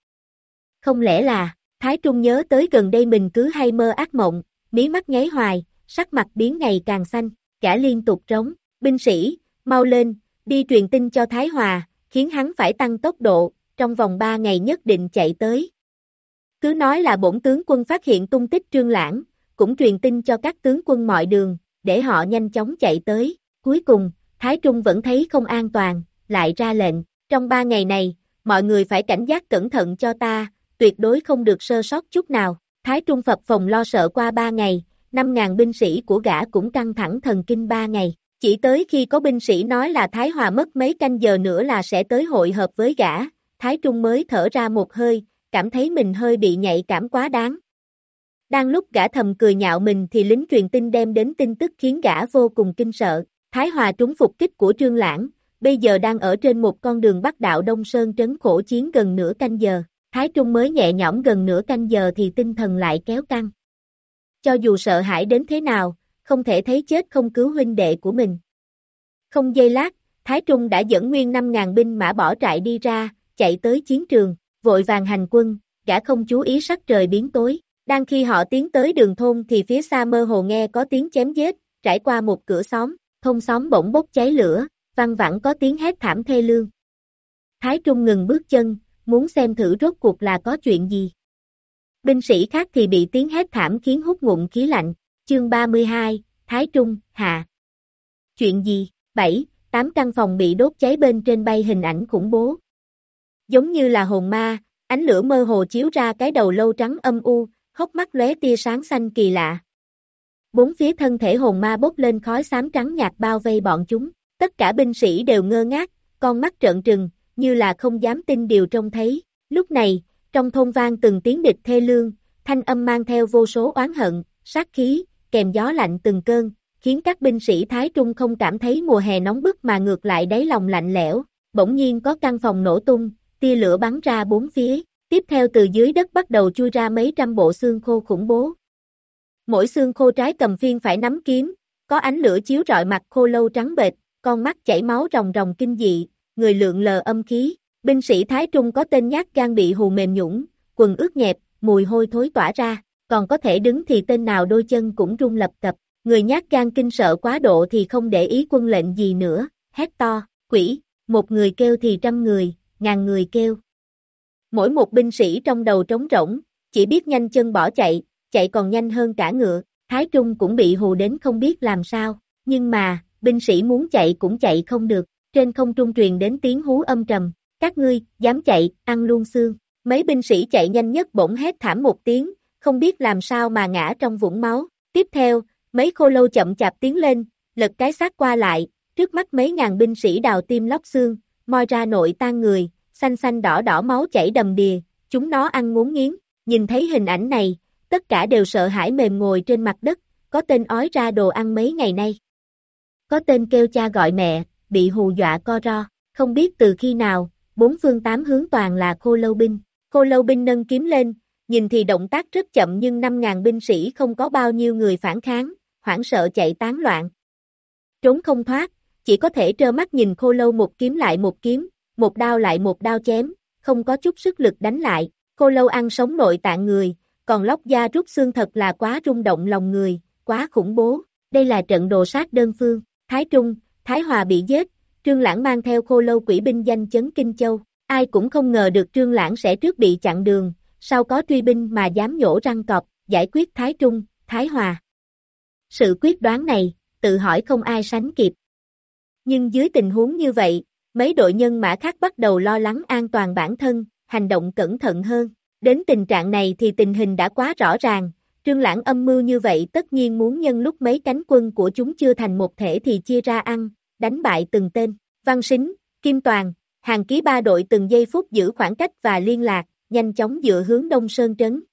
Không lẽ là, Thái Trung nhớ tới gần đây mình cứ hay mơ ác mộng, mí mắt nháy hoài, sắc mặt biến ngày càng xanh, cả liên tục trống, binh sĩ, mau lên, đi truyền tin cho Thái Hòa, khiến hắn phải tăng tốc độ, trong vòng 3 ngày nhất định chạy tới. Cứ nói là bổn tướng quân phát hiện tung tích trương lãng, cũng truyền tin cho các tướng quân mọi đường, để họ nhanh chóng chạy tới. Cuối cùng, Thái Trung vẫn thấy không an toàn, lại ra lệnh, trong 3 ngày này, mọi người phải cảnh giác cẩn thận cho ta, tuyệt đối không được sơ sót chút nào. Thái Trung Phật phòng lo sợ qua 3 ngày, 5.000 binh sĩ của gã cũng căng thẳng thần kinh 3 ngày. Chỉ tới khi có binh sĩ nói là Thái Hòa mất mấy canh giờ nữa là sẽ tới hội hợp với gã, Thái Trung mới thở ra một hơi, cảm thấy mình hơi bị nhạy cảm quá đáng. Đang lúc gã thầm cười nhạo mình thì lính truyền tin đem đến tin tức khiến gã vô cùng kinh sợ. Thái Hòa trúng phục kích của Trương Lãng, bây giờ đang ở trên một con đường bắc đạo Đông Sơn trấn khổ chiến gần nửa canh giờ. Thái Trung mới nhẹ nhõm gần nửa canh giờ thì tinh thần lại kéo căng. Cho dù sợ hãi đến thế nào, không thể thấy chết không cứu huynh đệ của mình. Không giây lát, Thái Trung đã dẫn nguyên 5.000 binh mã bỏ trại đi ra, chạy tới chiến trường, vội vàng hành quân, gã không chú ý sắc trời biến tối. Đang khi họ tiến tới đường thôn thì phía xa mơ hồ nghe có tiếng chém giết, trải qua một cửa xóm, thôn xóm bỗng bốc cháy lửa, văng vẳng có tiếng hét thảm thê lương. Thái Trung ngừng bước chân, muốn xem thử rốt cuộc là có chuyện gì. Binh sĩ khác thì bị tiếng hét thảm khiến hút ngụm khí lạnh. Chương 32, Thái Trung, Hạ. Chuyện gì? 7, 8 căn phòng bị đốt cháy bên trên bay hình ảnh khủng bố. Giống như là hồn ma, ánh lửa mơ hồ chiếu ra cái đầu lâu trắng âm u, hốc mắt lóe tia sáng xanh kỳ lạ. Bốn phía thân thể hồn ma bốc lên khói xám trắng nhạt bao vây bọn chúng, tất cả binh sĩ đều ngơ ngác, con mắt trợn trừng, như là không dám tin điều trông thấy. Lúc này, trong thôn vang từng tiếng địch thê lương, thanh âm mang theo vô số oán hận, sát khí, kèm gió lạnh từng cơn, khiến các binh sĩ Thái Trung không cảm thấy mùa hè nóng bức mà ngược lại đáy lòng lạnh lẽo. Bỗng nhiên có căn phòng nổ tung, tia lửa bắn ra bốn phía, tiếp theo từ dưới đất bắt đầu chui ra mấy trăm bộ xương khô khủng bố. Mỗi xương khô trái cầm phiên phải nắm kiếm, có ánh lửa chiếu rọi mặt khô lâu trắng bệt, con mắt chảy máu ròng ròng kinh dị, người lượng lờ âm khí. Binh sĩ Thái Trung có tên nhát gan bị hù mềm nhũng, quần ướt nhẹp, mùi hôi thối tỏa ra, còn có thể đứng thì tên nào đôi chân cũng rung lập cập. Người nhát gan kinh sợ quá độ thì không để ý quân lệnh gì nữa, hét to, quỷ, một người kêu thì trăm người, ngàn người kêu. Mỗi một binh sĩ trong đầu trống rỗng, chỉ biết nhanh chân bỏ chạy, chạy còn nhanh hơn cả ngựa, Thái Trung cũng bị hù đến không biết làm sao, nhưng mà, binh sĩ muốn chạy cũng chạy không được, trên không trung truyền đến tiếng hú âm trầm, các ngươi, dám chạy, ăn luôn xương, mấy binh sĩ chạy nhanh nhất bỗng hét thảm một tiếng, không biết làm sao mà ngã trong vũng máu, tiếp theo, mấy khô lâu chậm chạp tiến lên, lật cái xác qua lại, trước mắt mấy ngàn binh sĩ đào tim lóc xương, moi ra nội tan người, xanh xanh đỏ đỏ máu chảy đầm đìa, chúng nó ăn muốn nghiến, nhìn thấy hình ảnh này, tất cả đều sợ hãi mềm ngồi trên mặt đất, có tên ói ra đồ ăn mấy ngày nay. Có tên kêu cha gọi mẹ, bị hù dọa co ro, không biết từ khi nào, bốn phương tám hướng toàn là khô lâu binh. Khô lâu binh nâng kiếm lên, nhìn thì động tác rất chậm nhưng 5.000 binh sĩ không có bao nhiêu người phản kháng, hoảng sợ chạy tán loạn. Trốn không thoát, chỉ có thể trơ mắt nhìn khô lâu một kiếm lại một kiếm, một đao lại một đao chém, không có chút sức lực đánh lại, khô lâu ăn sống nội tạng người, còn lóc da rút xương thật là quá rung động lòng người, quá khủng bố, đây là trận đồ sát đơn phương, Thái Trung, Thái Hòa bị giết, Trương Lãng mang theo khô lâu quỷ binh danh chấn Kinh Châu, ai cũng không ngờ được Trương Lãng sẽ trước bị chặn đường, sau có truy binh mà dám nhổ răng cọp, giải quyết Thái Trung, Thái Hòa. Sự quyết đoán này, tự hỏi không ai sánh kịp. Nhưng dưới tình huống như vậy, mấy đội nhân mã khác bắt đầu lo lắng an toàn bản thân, hành động cẩn thận hơn. Đến tình trạng này thì tình hình đã quá rõ ràng, trương lãng âm mưu như vậy tất nhiên muốn nhân lúc mấy cánh quân của chúng chưa thành một thể thì chia ra ăn, đánh bại từng tên. Văn Sính, Kim Toàn, hàng ký ba đội từng giây phút giữ khoảng cách và liên lạc, nhanh chóng dựa hướng Đông Sơn Trấn.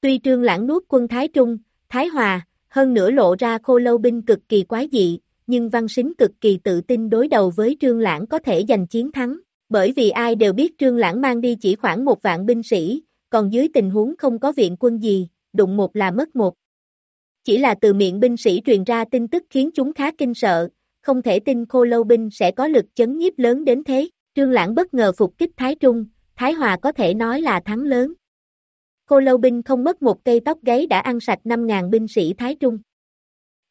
Tuy trương lãng nuốt quân Thái Trung, Thái Hòa, hơn nữa lộ ra khô lâu binh cực kỳ quái dị, nhưng Văn Sính cực kỳ tự tin đối đầu với Trương Lãng có thể giành chiến thắng, bởi vì ai đều biết Trương Lãng mang đi chỉ khoảng một vạn binh sĩ, còn dưới tình huống không có viện quân gì, đụng một là mất một. Chỉ là từ miệng binh sĩ truyền ra tin tức khiến chúng khá kinh sợ, không thể tin khô lâu binh sẽ có lực chấn nhiếp lớn đến thế, Trương Lãng bất ngờ phục kích Thái Trung, Thái Hòa có thể nói là thắng lớn. Khô lâu binh không mất một cây tóc gáy đã ăn sạch 5.000 binh sĩ Thái Trung.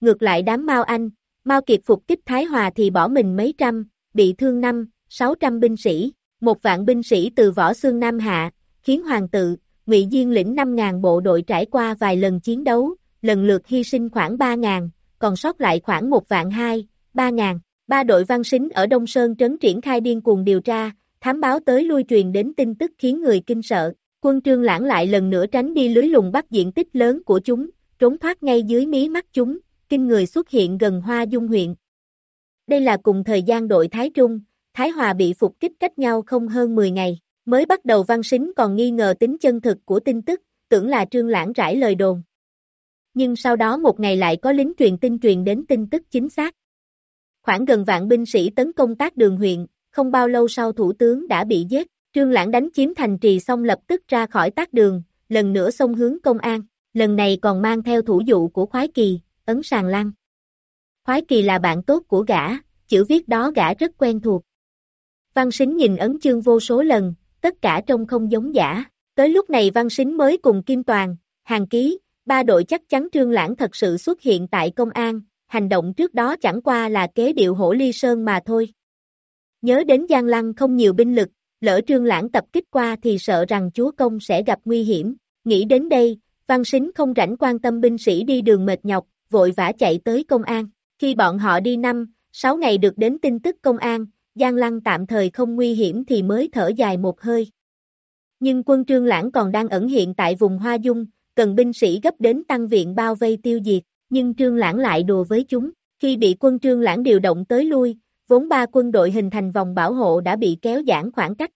Ngược lại đám Mao Anh, Mao Kiệt phục kích Thái Hòa thì bỏ mình mấy trăm, bị thương năm, 600 binh sĩ, một vạn binh sĩ từ võ xương Nam Hạ, khiến hoàng tự, Ngụy Diên lĩnh 5.000 bộ đội trải qua vài lần chiến đấu, lần lượt hy sinh khoảng 3.000, còn sót lại khoảng một vạn hai, 3.000. Ba đội văn sính ở Đông Sơn trấn triển khai điên cuồng điều tra, thám báo tới lui truyền đến tin tức khiến người kinh sợ. Quân trương lãng lại lần nữa tránh đi lưới lùng bắt diện tích lớn của chúng, trốn thoát ngay dưới mí mắt chúng, kinh người xuất hiện gần Hoa Dung huyện. Đây là cùng thời gian đội Thái Trung, Thái Hòa bị phục kích cách nhau không hơn 10 ngày, mới bắt đầu văn sính còn nghi ngờ tính chân thực của tin tức, tưởng là trương lãng rải lời đồn. Nhưng sau đó một ngày lại có lính truyền tin truyền đến tin tức chính xác. Khoảng gần vạn binh sĩ tấn công tác đường huyện, không bao lâu sau thủ tướng đã bị giết, trương lãng đánh chiếm thành trì xong lập tức ra khỏi tác đường, lần nữa xông hướng công an, lần này còn mang theo thủ dụ của khoái kỳ, ấn sàng lăng. Khoái kỳ là bạn tốt của gã, chữ viết đó gã rất quen thuộc. Văn Sính nhìn ấn chương vô số lần, tất cả trông không giống giả. Tới lúc này Văn Sính mới cùng Kim Toàn, Hàng Ký, ba đội chắc chắn Trương Lãng thật sự xuất hiện tại công an, hành động trước đó chẳng qua là kế điệu hổ ly sơn mà thôi. Nhớ đến Giang Lăng không nhiều binh lực, lỡ Trương Lãng tập kích qua thì sợ rằng chúa công sẽ gặp nguy hiểm, Nghĩ đến đây, văn sính không rảnh quan tâm binh sĩ đi đường mệt nhọc, vội vã chạy tới công an. Khi bọn họ đi năm, sáu ngày được đến tin tức công an, Giang Lăng tạm thời không nguy hiểm thì mới thở dài một hơi. Nhưng quân trương lãng còn đang ẩn hiện tại vùng Hoa Dung, cần binh sĩ gấp đến tăng viện bao vây tiêu diệt, nhưng trương lãng lại đùa với chúng. Khi bị quân trương lãng điều động tới lui, vốn ba quân đội hình thành vòng bảo hộ đã bị kéo giãn khoảng cách.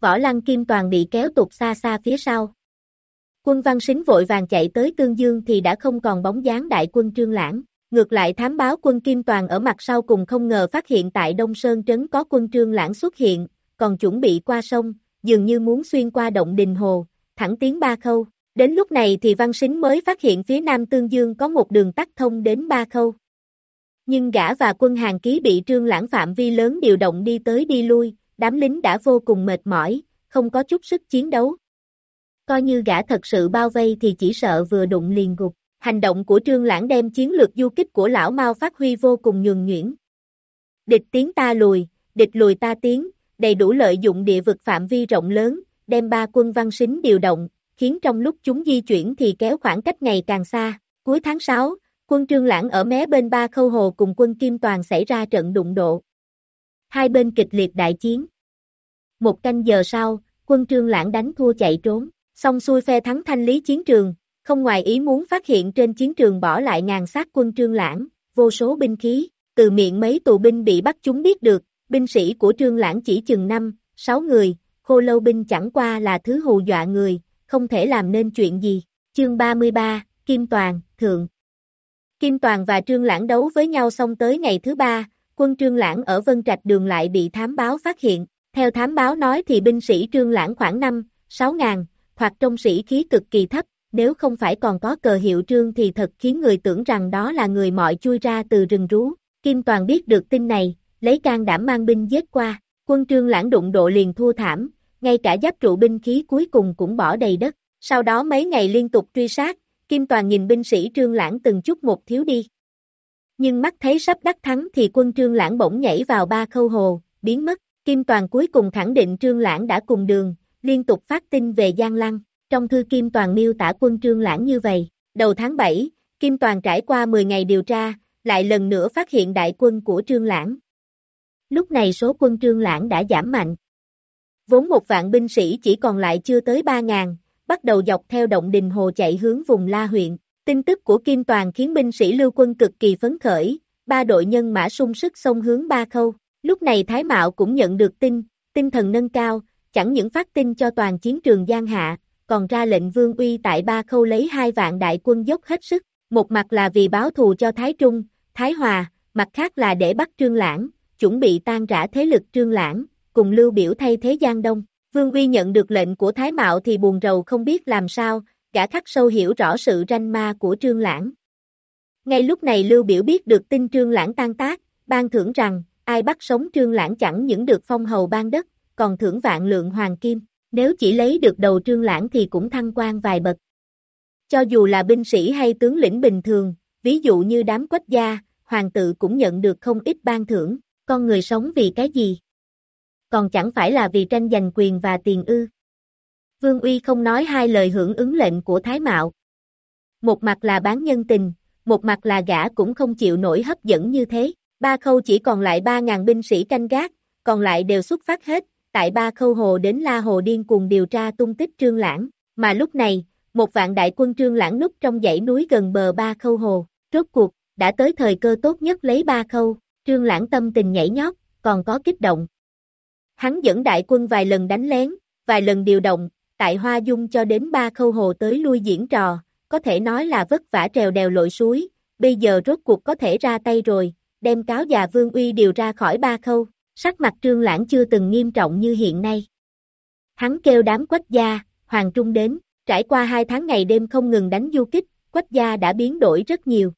Võ Lăng Kim Toàn bị kéo tụt xa xa phía sau. Quân Văn Sính vội vàng chạy tới Tương Dương thì đã không còn bóng dáng đại quân Trương Lãng. Ngược lại thám báo quân Kim Toàn ở mặt sau cùng không ngờ phát hiện tại Đông Sơn Trấn có quân Trương Lãng xuất hiện, còn chuẩn bị qua sông, dường như muốn xuyên qua động đình hồ, thẳng tiến ba khâu. Đến lúc này thì Văn Sính mới phát hiện phía Nam Tương Dương có một đường tắt thông đến ba khâu. Nhưng gã và quân hàng ký bị trương lãng phạm vi lớn điều động đi tới đi lui, đám lính đã vô cùng mệt mỏi, không có chút sức chiến đấu. Coi như gã thật sự bao vây thì chỉ sợ vừa đụng liền gục. Hành động của trương lãng đem chiến lược du kích của lão Mao phát huy vô cùng nhường nhuyễn. Địch tiến ta lùi, địch lùi ta tiến, đầy đủ lợi dụng địa vực phạm vi rộng lớn, đem ba quân văn sính điều động, khiến trong lúc chúng di chuyển thì kéo khoảng cách ngày càng xa. Cuối tháng 6, quân trương lãng ở mé bên ba khâu hồ cùng quân Kim Toàn xảy ra trận đụng độ. Hai bên kịch liệt đại chiến. Một canh giờ sau, quân trương lãng đánh thua chạy trốn, xong xuôi phe thắng thanh lý chiến trường, không ngoài ý muốn phát hiện trên chiến trường bỏ lại ngàn sát quân trương lãng, vô số binh khí, từ miệng mấy tù binh bị bắt chúng biết được, binh sĩ của trương lãng chỉ chừng năm, sáu người, khô lâu binh chẳng qua là thứ hù dọa người, không thể làm nên chuyện gì. Chương 33, Kim Toàn, Thượng Kim Toàn và Trương Lãng đấu với nhau xong tới ngày thứ ba, quân Trương Lãng ở Vân Trạch đường lại bị thám báo phát hiện. Theo thám báo nói thì binh sĩ Trương Lãng khoảng 5, 6 ngàn, hoặc trong sĩ khí cực kỳ thấp, nếu không phải còn có cờ hiệu trương thì thật khiến người tưởng rằng đó là người mọi chui ra từ rừng rú. Kim Toàn biết được tin này, lấy can đảm mang binh giết qua, quân Trương Lãng đụng độ liền thua thảm, ngay cả giáp trụ binh khí cuối cùng cũng bỏ đầy đất. Sau đó mấy ngày liên tục truy sát, Kim Toàn nhìn binh sĩ Trương Lãng từng chút một thiếu đi. Nhưng mắt thấy sắp đắc thắng thì quân Trương Lãng bỗng nhảy vào ba khâu hồ, biến mất. Kim Toàn cuối cùng khẳng định Trương Lãng đã cùng đường, liên tục phát tin về Giang Lăng. Trong thư Kim Toàn miêu tả quân Trương Lãng như vậy. Đầu tháng 7, Kim Toàn trải qua 10 ngày điều tra, lại lần nữa phát hiện đại quân của Trương Lãng. Lúc này số quân Trương Lãng đã giảm mạnh. Vốn một vạn binh sĩ chỉ còn lại chưa tới 3.000, bắt đầu dọc theo động đình hồ chạy hướng vùng La huyện. Tin tức của Kim Toàn khiến binh sĩ lưu quân cực kỳ phấn khởi, ba đội nhân mã sung sức xông hướng ba khâu. Lúc này Thái Mạo cũng nhận được tin, tinh thần nâng cao, chẳng những phát tin cho toàn chiến trường Giang Hạ, còn ra lệnh vương uy tại ba khâu lấy hai vạn đại quân dốc hết sức, một mặt là vì báo thù cho Thái Trung, Thái Hòa, mặt khác là để bắt Trương Lãng, chuẩn bị tan rã thế lực Trương Lãng, cùng lưu biểu thay thế Giang Đông. Vương Uy nhận được lệnh của Thái Mạo thì buồn rầu không biết làm sao, gã khắc sâu hiểu rõ sự ranh ma của Trương Lãng. Ngay lúc này Lưu Biểu biết được tin Trương Lãng tan tác, ban thưởng rằng, ai bắt sống Trương Lãng chẳng những được phong hầu ban đất, còn thưởng vạn lượng hoàng kim, nếu chỉ lấy được đầu Trương Lãng thì cũng thăng quan vài bậc. Cho dù là binh sĩ hay tướng lĩnh bình thường, ví dụ như đám quách gia, hoàng tự cũng nhận được không ít ban thưởng, con người sống vì cái gì? Còn chẳng phải là vì tranh giành quyền và tiền ư. Vương Uy không nói hai lời hưởng ứng lệnh của Thái Mạo. Một mặt là bán nhân tình, một mặt là gã cũng không chịu nổi hấp dẫn như thế. Ba khâu chỉ còn lại 3.000 binh sĩ canh gác, còn lại đều xuất phát hết, tại ba khâu hồ đến La Hồ điên cùng điều tra tung tích Trương Lãng, mà lúc này, một vạn đại quân Trương Lãng núp trong dãy núi gần bờ ba khâu hồ, rốt cuộc, đã tới thời cơ tốt nhất lấy ba khâu, Trương Lãng tâm tình nhảy nhót, còn có kích động, Hắn dẫn đại quân vài lần đánh lén, vài lần điều động, tại Hoa Dung cho đến ba khâu hồ tới lui diễn trò, có thể nói là vất vả trèo đèo lội suối, bây giờ rốt cuộc có thể ra tay rồi, đem cáo già Vương Uy điều ra khỏi ba khâu, sắc mặt trương lãng chưa từng nghiêm trọng như hiện nay. Hắn kêu đám quách gia, Hoàng Trung đến, trải qua hai tháng ngày đêm không ngừng đánh du kích, quách gia đã biến đổi rất nhiều.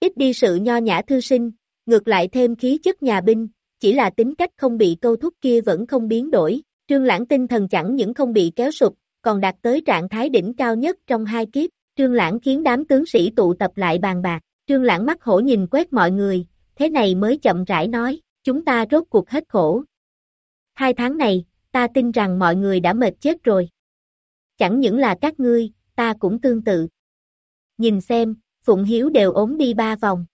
Ít đi sự nho nhã thư sinh, ngược lại thêm khí chất nhà binh, chỉ là tính cách không bị câu thúc kia vẫn không biến đổi, trương lãng tinh thần chẳng những không bị kéo sụp, còn đạt tới trạng thái đỉnh cao nhất trong hai kiếp, trương lãng khiến đám tướng sĩ tụ tập lại bàn bạc, trương lãng mắt hổ nhìn quét mọi người, thế này mới chậm rãi nói, chúng ta rốt cuộc hết khổ. Hai tháng này, ta tin rằng mọi người đã mệt chết rồi. chẳng những là các ngươi, ta cũng tương tự. Nhìn xem, Phụng Hiếu đều ốm đi ba vòng.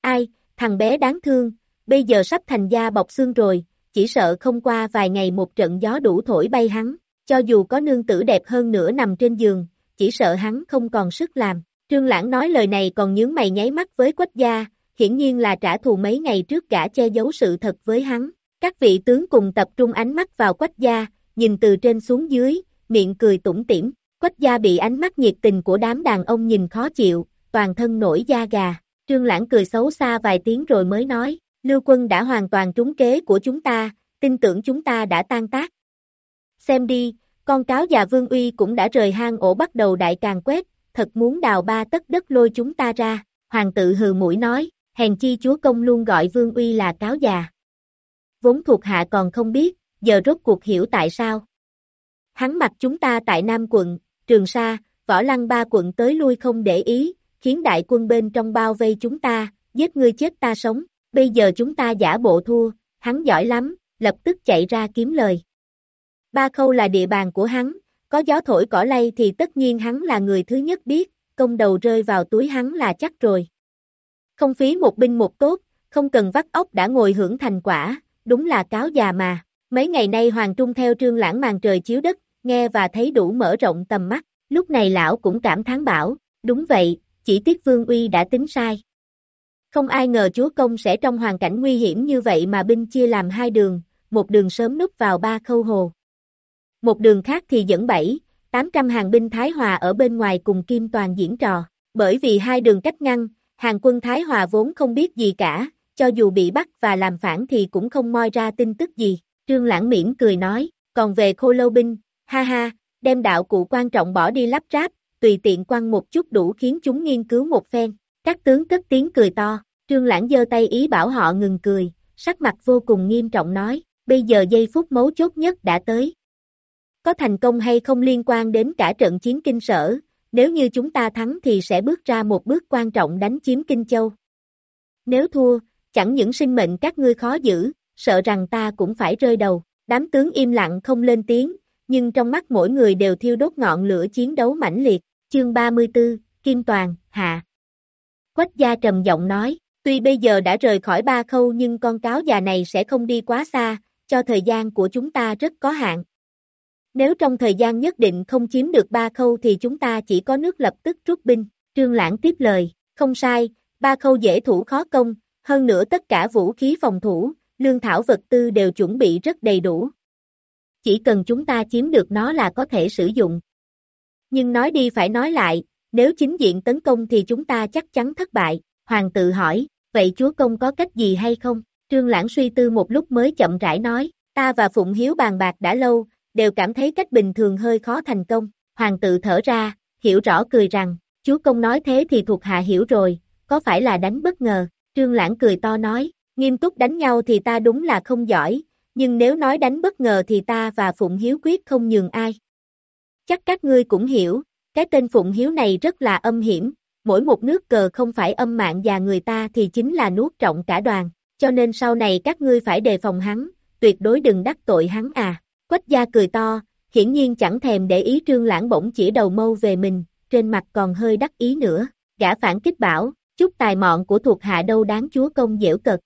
Ai, thằng bé đáng thương, bây giờ sắp thành da bọc xương rồi, chỉ sợ không qua vài ngày một trận gió đủ thổi bay hắn, cho dù có nương tử đẹp hơn nữa nằm trên giường, chỉ sợ hắn không còn sức làm. Trương Lãng nói lời này còn nhướng mày nháy mắt với quách gia, hiển nhiên là trả thù mấy ngày trước gã che giấu sự thật với hắn. Các vị tướng cùng tập trung ánh mắt vào quách gia, nhìn từ trên xuống dưới, miệng cười tủm tỉm. Quách gia bị ánh mắt nhiệt tình của đám đàn ông nhìn khó chịu, toàn thân nổi da gà. Trương Lãng cười xấu xa vài tiếng rồi mới nói, Lưu quân đã hoàn toàn trúng kế của chúng ta, tin tưởng chúng ta đã tan tác. Xem đi, con cáo già Vương Uy cũng đã rời hang ổ bắt đầu đại càng quét, thật muốn đào ba tấc đất lôi chúng ta ra. Hoàng tự hừ mũi nói, hèn chi chúa công luôn gọi Vương Uy là cáo già. Vốn thuộc hạ còn không biết, giờ rốt cuộc hiểu tại sao. Hắn mặt chúng ta tại Nam quận, Trường Sa, Võ Lăng ba quận tới lui không để ý, khiến đại quân bên trong bao vây chúng ta, giết ngươi chết ta sống, bây giờ chúng ta giả bộ thua, hắn giỏi lắm, lập tức chạy ra kiếm lời. Ba khâu là địa bàn của hắn, có gió thổi cỏ lay thì tất nhiên hắn là người thứ nhất biết, công đầu rơi vào túi hắn là chắc rồi. Không phí một binh một tốt, không cần vắt ốc đã ngồi hưởng thành quả, đúng là cáo già mà. Mấy ngày nay Hoàng Trung theo trương lãng màn trời chiếu đất, nghe và thấy đủ mở rộng tầm mắt, lúc này lão cũng cảm thán bảo, đúng vậy, chỉ tiếc Vương Uy đã tính sai. Không ai ngờ chúa công sẽ trong hoàn cảnh nguy hiểm như vậy mà binh chia làm hai đường, một đường sớm núp vào ba khâu hồ. Một đường khác thì dẫn bảy, 800 hàng binh Thái Hòa ở bên ngoài cùng Kim Toàn diễn trò. Bởi vì hai đường cách ngăn, hàng quân Thái Hòa vốn không biết gì cả, cho dù bị bắt và làm phản thì cũng không moi ra tin tức gì. Trương Lãng miễn cười nói, còn về khô lâu binh, ha ha, đem đạo cụ quan trọng bỏ đi lắp ráp, tùy tiện quăng một chút đủ khiến chúng nghiên cứu một phen. Các tướng cất tiếng cười to, Trương Lãng giơ tay ý bảo họ ngừng cười, sắc mặt vô cùng nghiêm trọng nói, bây giờ giây phút mấu chốt nhất đã tới. Có thành công hay không liên quan đến cả trận chiến kinh sở, nếu như chúng ta thắng thì sẽ bước ra một bước quan trọng đánh chiếm Kinh Châu. Nếu thua, chẳng những sinh mệnh các ngươi khó giữ, sợ rằng ta cũng phải rơi đầu. Đám tướng im lặng không lên tiếng, nhưng trong mắt mỗi người đều thiêu đốt ngọn lửa chiến đấu mãnh liệt. Chương 34, Kim Toàn, Hạ. Quách gia trầm giọng nói, tuy bây giờ đã rời khỏi ba khâu nhưng con cáo già này sẽ không đi quá xa, cho thời gian của chúng ta rất có hạn. Nếu trong thời gian nhất định không chiếm được ba khâu thì chúng ta chỉ có nước lập tức rút binh. Trương Lãng tiếp lời, không sai, ba khâu dễ thủ khó công, hơn nữa tất cả vũ khí phòng thủ, lương thảo vật tư đều chuẩn bị rất đầy đủ. Chỉ cần chúng ta chiếm được nó là có thể sử dụng. Nhưng nói đi phải nói lại, nếu chính diện tấn công thì chúng ta chắc chắn thất bại. Hoàng tự hỏi, vậy chúa công có cách gì hay không? Trương Lãng suy tư một lúc mới chậm rãi nói, ta và Phụng Hiếu bàn bạc đã lâu, đều cảm thấy cách bình thường hơi khó thành công. Hoàng tự thở ra, hiểu rõ cười rằng, chúa công nói thế thì thuộc hạ hiểu rồi, có phải là đánh bất ngờ? Trương Lãng cười to nói, nghiêm túc đánh nhau thì ta đúng là không giỏi, nhưng nếu nói đánh bất ngờ thì ta và Phụng Hiếu quyết không nhường ai. Chắc các ngươi cũng hiểu, cái tên Phụng Hiếu này rất là âm hiểm, mỗi một nước cờ không phải âm mạng và người ta thì chính là nuốt trọng cả đoàn, cho nên sau này các ngươi phải đề phòng hắn, tuyệt đối đừng đắc tội hắn à. Quách gia cười to, hiển nhiên chẳng thèm để ý trương lãng bỗng chỉ đầu mâu về mình, trên mặt còn hơi đắc ý nữa, gã phản kích bảo, chút tài mọn của thuộc hạ đâu đáng chúa công dễu cực.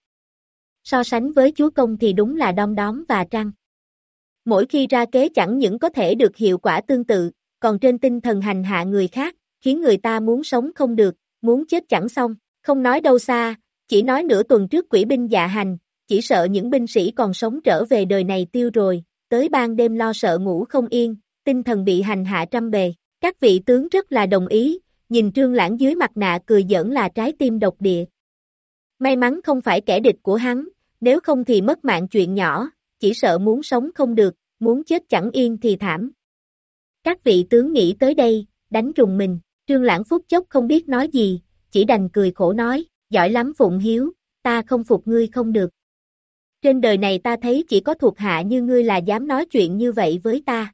So sánh với chúa công thì đúng là đom đóm và trăng. Mỗi khi ra kế chẳng những có thể được hiệu quả tương tự, còn trên tinh thần hành hạ người khác, khiến người ta muốn sống không được, muốn chết chẳng xong, không nói đâu xa, chỉ nói nửa tuần trước quỷ binh dạ hành, chỉ sợ những binh sĩ còn sống trở về đời này tiêu rồi, tới ban đêm lo sợ ngủ không yên, tinh thần bị hành hạ trăm bề. Các vị tướng rất là đồng ý, nhìn trương lãng dưới mặt nạ cười giỡn là trái tim độc địa. May mắn không phải kẻ địch của hắn, nếu không thì mất mạng chuyện nhỏ, chỉ sợ muốn sống không được, muốn chết chẳng yên thì thảm. Các vị tướng nghĩ tới đây, đánh trùng mình, trương lãng phút chốc không biết nói gì, chỉ đành cười khổ nói, giỏi lắm Phụng Hiếu, ta không phục ngươi không được. Trên đời này ta thấy chỉ có thuộc hạ như ngươi là dám nói chuyện như vậy với ta.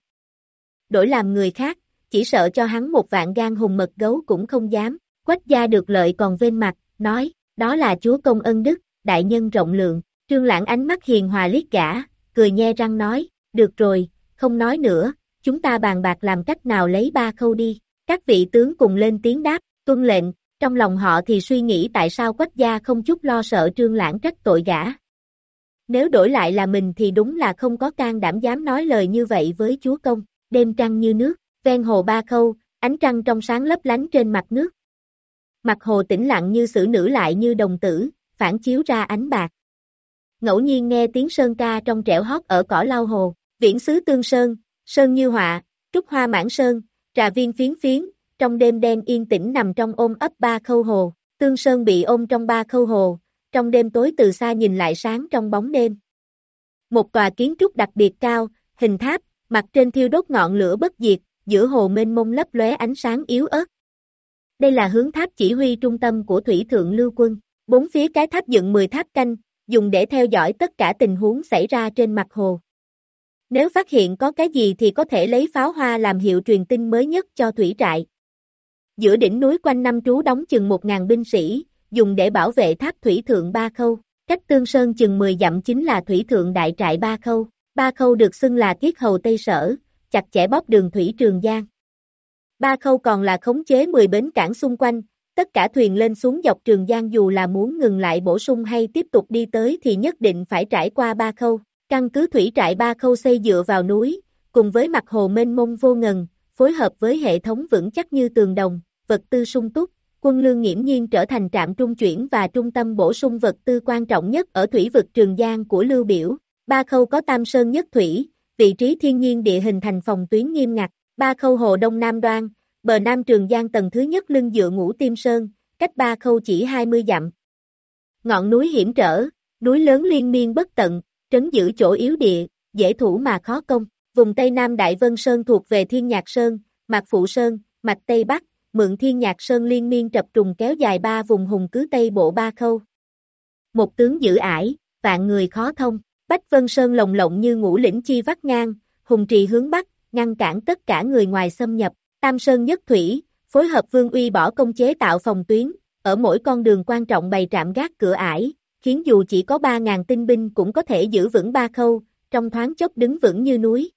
Đổi làm người khác, chỉ sợ cho hắn một vạn gan hùng mật gấu cũng không dám. Quách gia được lợi còn vên mặt, nói, đó là chúa công ân đức, đại nhân rộng lượng. Trương Lãng ánh mắt hiền hòa liếc gã, cười nhe răng nói, được rồi, không nói nữa, chúng ta bàn bạc làm cách nào lấy ba khâu đi. Các vị tướng cùng lên tiếng đáp, tuân lệnh, trong lòng họ thì suy nghĩ tại sao quách gia không chút lo sợ trương lãng trách tội gã. Nếu đổi lại là mình thì đúng là không có can đảm dám nói lời như vậy với chúa công, đêm trăng như nước, ven hồ ba khâu, ánh trăng trong sáng lấp lánh trên mặt nước. Mặt hồ tĩnh lặng như sử nữ lại như đồng tử, phản chiếu ra ánh bạc. Ngẫu nhiên nghe tiếng sơn ca trong trẻo hót ở cỏ lau hồ, viễn xứ tương sơn, sơn như họa, trúc hoa mãn sơn, trà viên phiến phiến, trong đêm đen yên tĩnh nằm trong ôm ấp ba khâu hồ, tương sơn bị ôm trong ba khâu hồ, trong đêm tối từ xa nhìn lại sáng trong bóng đêm. Một tòa kiến trúc đặc biệt cao, hình tháp, mặt trên thiêu đốt ngọn lửa bất diệt, giữa hồ mênh mông lấp lóe ánh sáng yếu ớt. Đây là hướng tháp chỉ huy trung tâm của thủy thượng lưu quân, bốn phía cái tháp dựng 10 tháp canh, dùng để theo dõi tất cả tình huống xảy ra trên mặt hồ. Nếu phát hiện có cái gì thì có thể lấy pháo hoa làm hiệu truyền tin mới nhất cho thủy trại. Giữa đỉnh núi quanh năm trú đóng chừng 1.000 binh sĩ, dùng để bảo vệ tháp thủy thượng Ba Khâu. Cách Tương Sơn chừng 10 dặm chính là thủy thượng đại trại Ba Khâu. Ba Khâu được xưng là kiết hầu Tây Sở, chặt chẽ bóp đường thủy Trường Giang. Ba Khâu còn là khống chế 10 bến cảng xung quanh, tất cả thuyền lên xuống dọc Trường Giang dù là muốn ngừng lại bổ sung hay tiếp tục đi tới thì nhất định phải trải qua Ba Khâu. Căn cứ thủy trại Ba Khâu xây dựa vào núi, cùng với mặt hồ mênh mông vô ngần, phối hợp với hệ thống vững chắc như tường đồng, vật tư sung túc, quân lương nghiễm nhiên trở thành trạm trung chuyển và trung tâm bổ sung vật tư quan trọng nhất ở thủy vực Trường Giang của Lưu Biểu. Ba khâu có tam sơn nhất thủy, vị trí thiên nhiên địa hình thành phòng tuyến nghiêm ngặt, ba khâu hồ đông nam đoan, bờ nam Trường Giang tầng thứ nhất lưng dựa ngũ tim sơn, cách ba khâu chỉ 20 dặm. Ngọn núi hiểm trở, núi lớn liên miên bất tận, trấn giữ chỗ yếu địa, dễ thủ mà khó công. Vùng Tây Nam Đại Vân Sơn thuộc về Thiên Nhạc Sơn, Mạc Phụ Sơn, Mạch Tây Bắc, mượn thiên nhạc sơn liên miên trập trùng kéo dài ba vùng hùng cứ tây bộ ba khâu. Một tướng giữ ải, vạn người khó thông, Bách Vân Sơn lồng lộng như ngũ lĩnh chi vắt ngang, hùng trì hướng bắc, ngăn cản tất cả người ngoài xâm nhập, Tam Sơn nhất thủy, phối hợp vương uy bỏ công chế tạo phòng tuyến, ở mỗi con đường quan trọng bày trạm gác cửa ải, khiến dù chỉ có 3.000 tinh binh cũng có thể giữ vững ba khâu, trong thoáng chốc đứng vững như núi.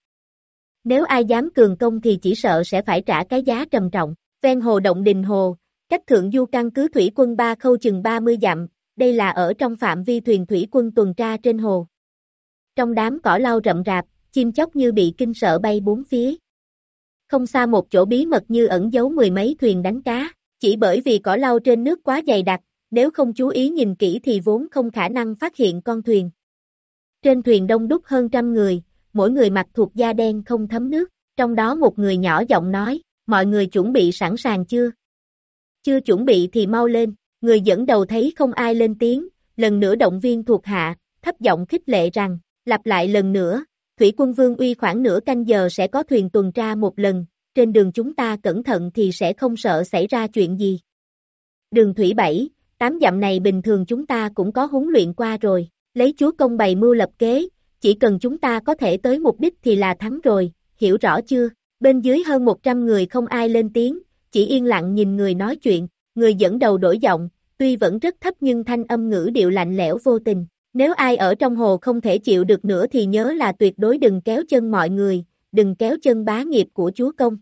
Nếu ai dám cường công thì chỉ sợ sẽ phải trả cái giá trầm trọng. Ven hồ động đình hồ, cách thượng du căn cứ thủy quân ba khâu chừng 30 dặm, đây là ở trong phạm vi thuyền thủy quân tuần tra trên hồ. Trong đám cỏ lau rậm rạp, chim chóc như bị kinh sợ bay bốn phía. Không xa một chỗ bí mật như ẩn giấu mười mấy thuyền đánh cá, chỉ bởi vì cỏ lau trên nước quá dày đặc, nếu không chú ý nhìn kỹ thì vốn không khả năng phát hiện con thuyền. Trên thuyền đông đúc hơn trăm người, mỗi người mặc thuộc da đen không thấm nước, trong đó một người nhỏ giọng nói, mọi người chuẩn bị sẵn sàng chưa? Chưa chuẩn bị thì mau lên, người dẫn đầu thấy không ai lên tiếng, lần nữa động viên thuộc hạ, thấp giọng khích lệ rằng, lặp lại lần nữa, thủy quân vương uy khoảng nửa canh giờ sẽ có thuyền tuần tra một lần, trên đường chúng ta cẩn thận thì sẽ không sợ xảy ra chuyện gì. Đường thủy 7, Tám dặm này bình thường chúng ta cũng có huấn luyện qua rồi, lấy chúa công bày mưu lập kế, chỉ cần chúng ta có thể tới mục đích thì là thắng rồi, hiểu rõ chưa? Bên dưới hơn 100 người không ai lên tiếng, chỉ yên lặng nhìn người nói chuyện, người dẫn đầu đổi giọng, tuy vẫn rất thấp nhưng thanh âm ngữ điệu lạnh lẽo vô tình. Nếu ai ở trong hồ không thể chịu được nữa thì nhớ là tuyệt đối đừng kéo chân mọi người, đừng kéo chân bá nghiệp của chúa công.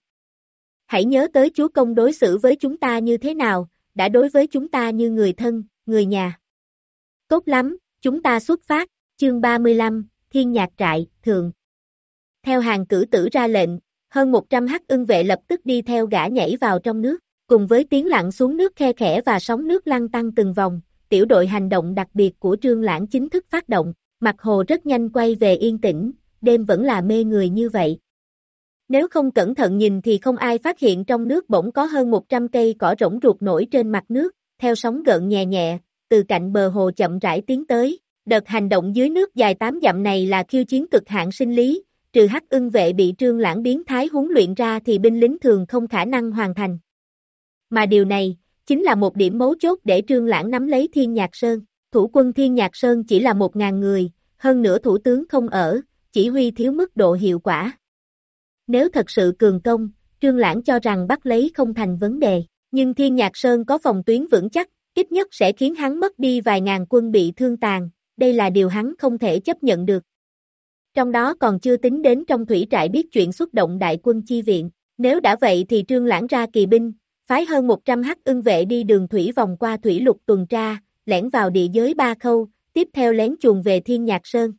Hãy nhớ tới chúa công đối xử với chúng ta như thế nào, đã đối với chúng ta như người thân, người nhà. Tốt lắm, chúng ta xuất phát, chương 35, Thiên Nhạc Trại, Thường. Theo hàng cử tử ra lệnh, hơn 100 hắc ưng vệ lập tức đi theo gã nhảy vào trong nước, cùng với tiếng lặng xuống nước khe khẽ và sóng nước lăn tăng từng vòng, tiểu đội hành động đặc biệt của Trương Lãng chính thức phát động, mặt hồ rất nhanh quay về yên tĩnh, đêm vẫn là mê người như vậy. Nếu không cẩn thận nhìn thì không ai phát hiện trong nước bỗng có hơn 100 cây cỏ rỗng ruột nổi trên mặt nước, theo sóng gợn nhẹ nhẹ, từ cạnh bờ hồ chậm rãi tiến tới. Đợt hành động dưới nước dài 8 dặm này là khiêu chiến cực hạn sinh lý, trừ hắc ưng vệ bị trương lãng biến thái huấn luyện ra thì binh lính thường không khả năng hoàn thành. Mà điều này, chính là một điểm mấu chốt để trương lãng nắm lấy thiên nhạc sơn. Thủ quân thiên nhạc sơn chỉ là một ngàn người, hơn nữa thủ tướng không ở, chỉ huy thiếu mức độ hiệu quả. Nếu thật sự cường công, trương lãng cho rằng bắt lấy không thành vấn đề, nhưng thiên nhạc sơn có phòng tuyến vững chắc, ít nhất sẽ khiến hắn mất đi vài ngàn quân bị thương tàn, đây là điều hắn không thể chấp nhận được. Trong đó còn chưa tính đến trong thủy trại biết chuyện xuất động đại quân chi viện. Nếu đã vậy thì trương lãng ra kỳ binh, phái hơn 100 hắc ưng vệ đi đường thủy vòng qua thủy lục tuần tra, lẻn vào địa giới ba khâu, tiếp theo lén chuồn về Thiên Nhạc Sơn.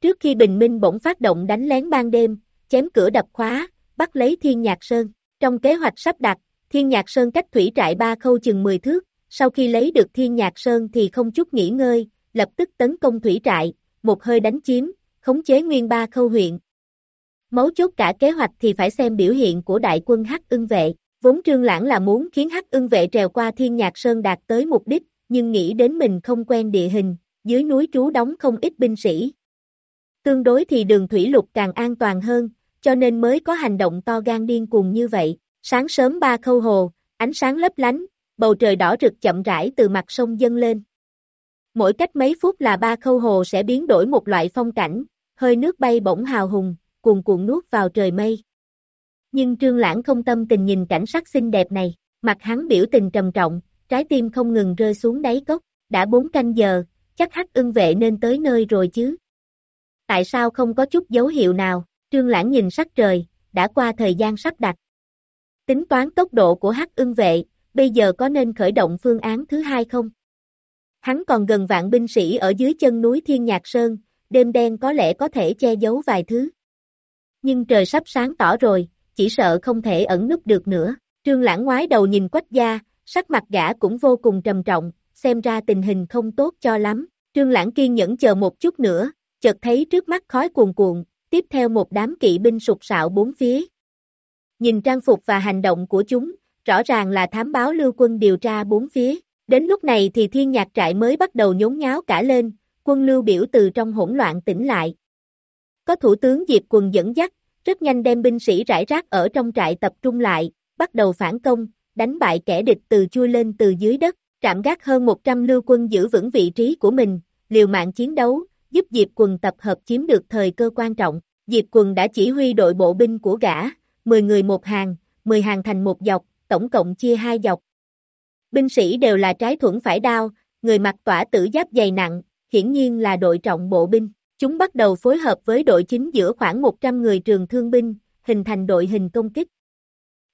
Trước khi bình minh bỗng phát động đánh lén ban đêm, chém cửa đập khóa, bắt lấy Thiên Nhạc Sơn. Trong kế hoạch sắp đặt, Thiên Nhạc Sơn cách thủy trại ba khâu chừng 10 thước, sau khi lấy được Thiên Nhạc Sơn thì không chút nghỉ ngơi, lập tức tấn công thủy trại, một hơi đánh chiếm, khống chế nguyên ba khâu huyện. Mấu chốt cả kế hoạch thì phải xem biểu hiện của đại quân Hắc ưng vệ. Vốn trương lãng là muốn khiến Hắc ưng vệ trèo qua Thiên Nhạc Sơn đạt tới mục đích, nhưng nghĩ đến mình không quen địa hình, dưới núi trú đóng không ít binh sĩ. Tương đối thì đường thủy lục càng an toàn hơn, cho nên mới có hành động to gan điên cuồng như vậy. Sáng sớm ba khâu hồ, ánh sáng lấp lánh, bầu trời đỏ rực chậm rãi từ mặt sông dâng lên. Mỗi cách mấy phút là ba khâu hồ sẽ biến đổi một loại phong cảnh, hơi nước bay bổng hào hùng, cuồn cuộn nuốt vào trời mây. Nhưng Trương Lãng không tâm tình nhìn cảnh sắc xinh đẹp này, mặt hắn biểu tình trầm trọng, trái tim không ngừng rơi xuống đáy cốc, đã bốn canh giờ, chắc hắc ưng vệ nên tới nơi rồi chứ. Tại sao không có chút dấu hiệu nào, Trương Lãng nhìn sắc trời, đã qua thời gian sắp đặt. Tính toán tốc độ của hắc ưng vệ, bây giờ có nên khởi động phương án thứ hai không? Hắn còn gần vạn binh sĩ ở dưới chân núi Thiên Nhạc Sơn, đêm đen có lẽ có thể che giấu vài thứ. Nhưng trời sắp sáng tỏ rồi, chỉ sợ không thể ẩn núp được nữa. Trương Lãng ngoái đầu nhìn Quách gia, sắc mặt gã cũng vô cùng trầm trọng, xem ra tình hình không tốt cho lắm. Trương Lãng kiên nhẫn chờ một chút nữa, chợt thấy trước mắt khói cuồn cuộn, tiếp theo một đám kỵ binh sụt sạo bốn phía. Nhìn trang phục và hành động của chúng, rõ ràng là thám báo lưu quân điều tra bốn phía. Đến lúc này thì thiên nhạc trại mới bắt đầu nhốn nháo cả lên, quân lưu biểu từ trong hỗn loạn tỉnh lại. Có thủ tướng Diệp Quần dẫn dắt, rất nhanh đem binh sĩ rải rác ở trong trại tập trung lại, bắt đầu phản công, đánh bại kẻ địch từ chui lên từ dưới đất, trạm gác hơn 100 lưu quân giữ vững vị trí của mình, liều mạng chiến đấu, giúp Diệp Quần tập hợp chiếm được thời cơ quan trọng. Diệp Quần đã chỉ huy đội bộ binh của gã, 10 người một hàng, 10 hàng thành một dọc, tổng cộng chia hai dọc. Binh sĩ đều là trái thuẫn phải đao, người mặc tỏa tử giáp dày nặng, hiển nhiên là đội trọng bộ binh. Chúng bắt đầu phối hợp với đội chính giữa khoảng 100 người trường thương binh, hình thành đội hình công kích.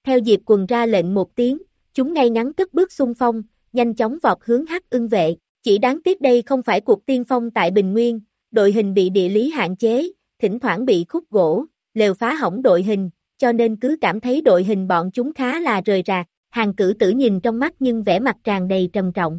Theo Diệp quần ra lệnh một tiếng, chúng ngay ngắn cất bước xung phong, nhanh chóng vọt hướng hắc ưng vệ. Chỉ đáng tiếc đây không phải cuộc tiên phong tại Bình Nguyên, đội hình bị địa lý hạn chế, thỉnh thoảng bị khúc gỗ, lều phá hỏng đội hình, cho nên cứ cảm thấy đội hình bọn chúng khá là rời rạc, hàng cử tử nhìn trong mắt nhưng vẻ mặt tràn đầy trầm trọng.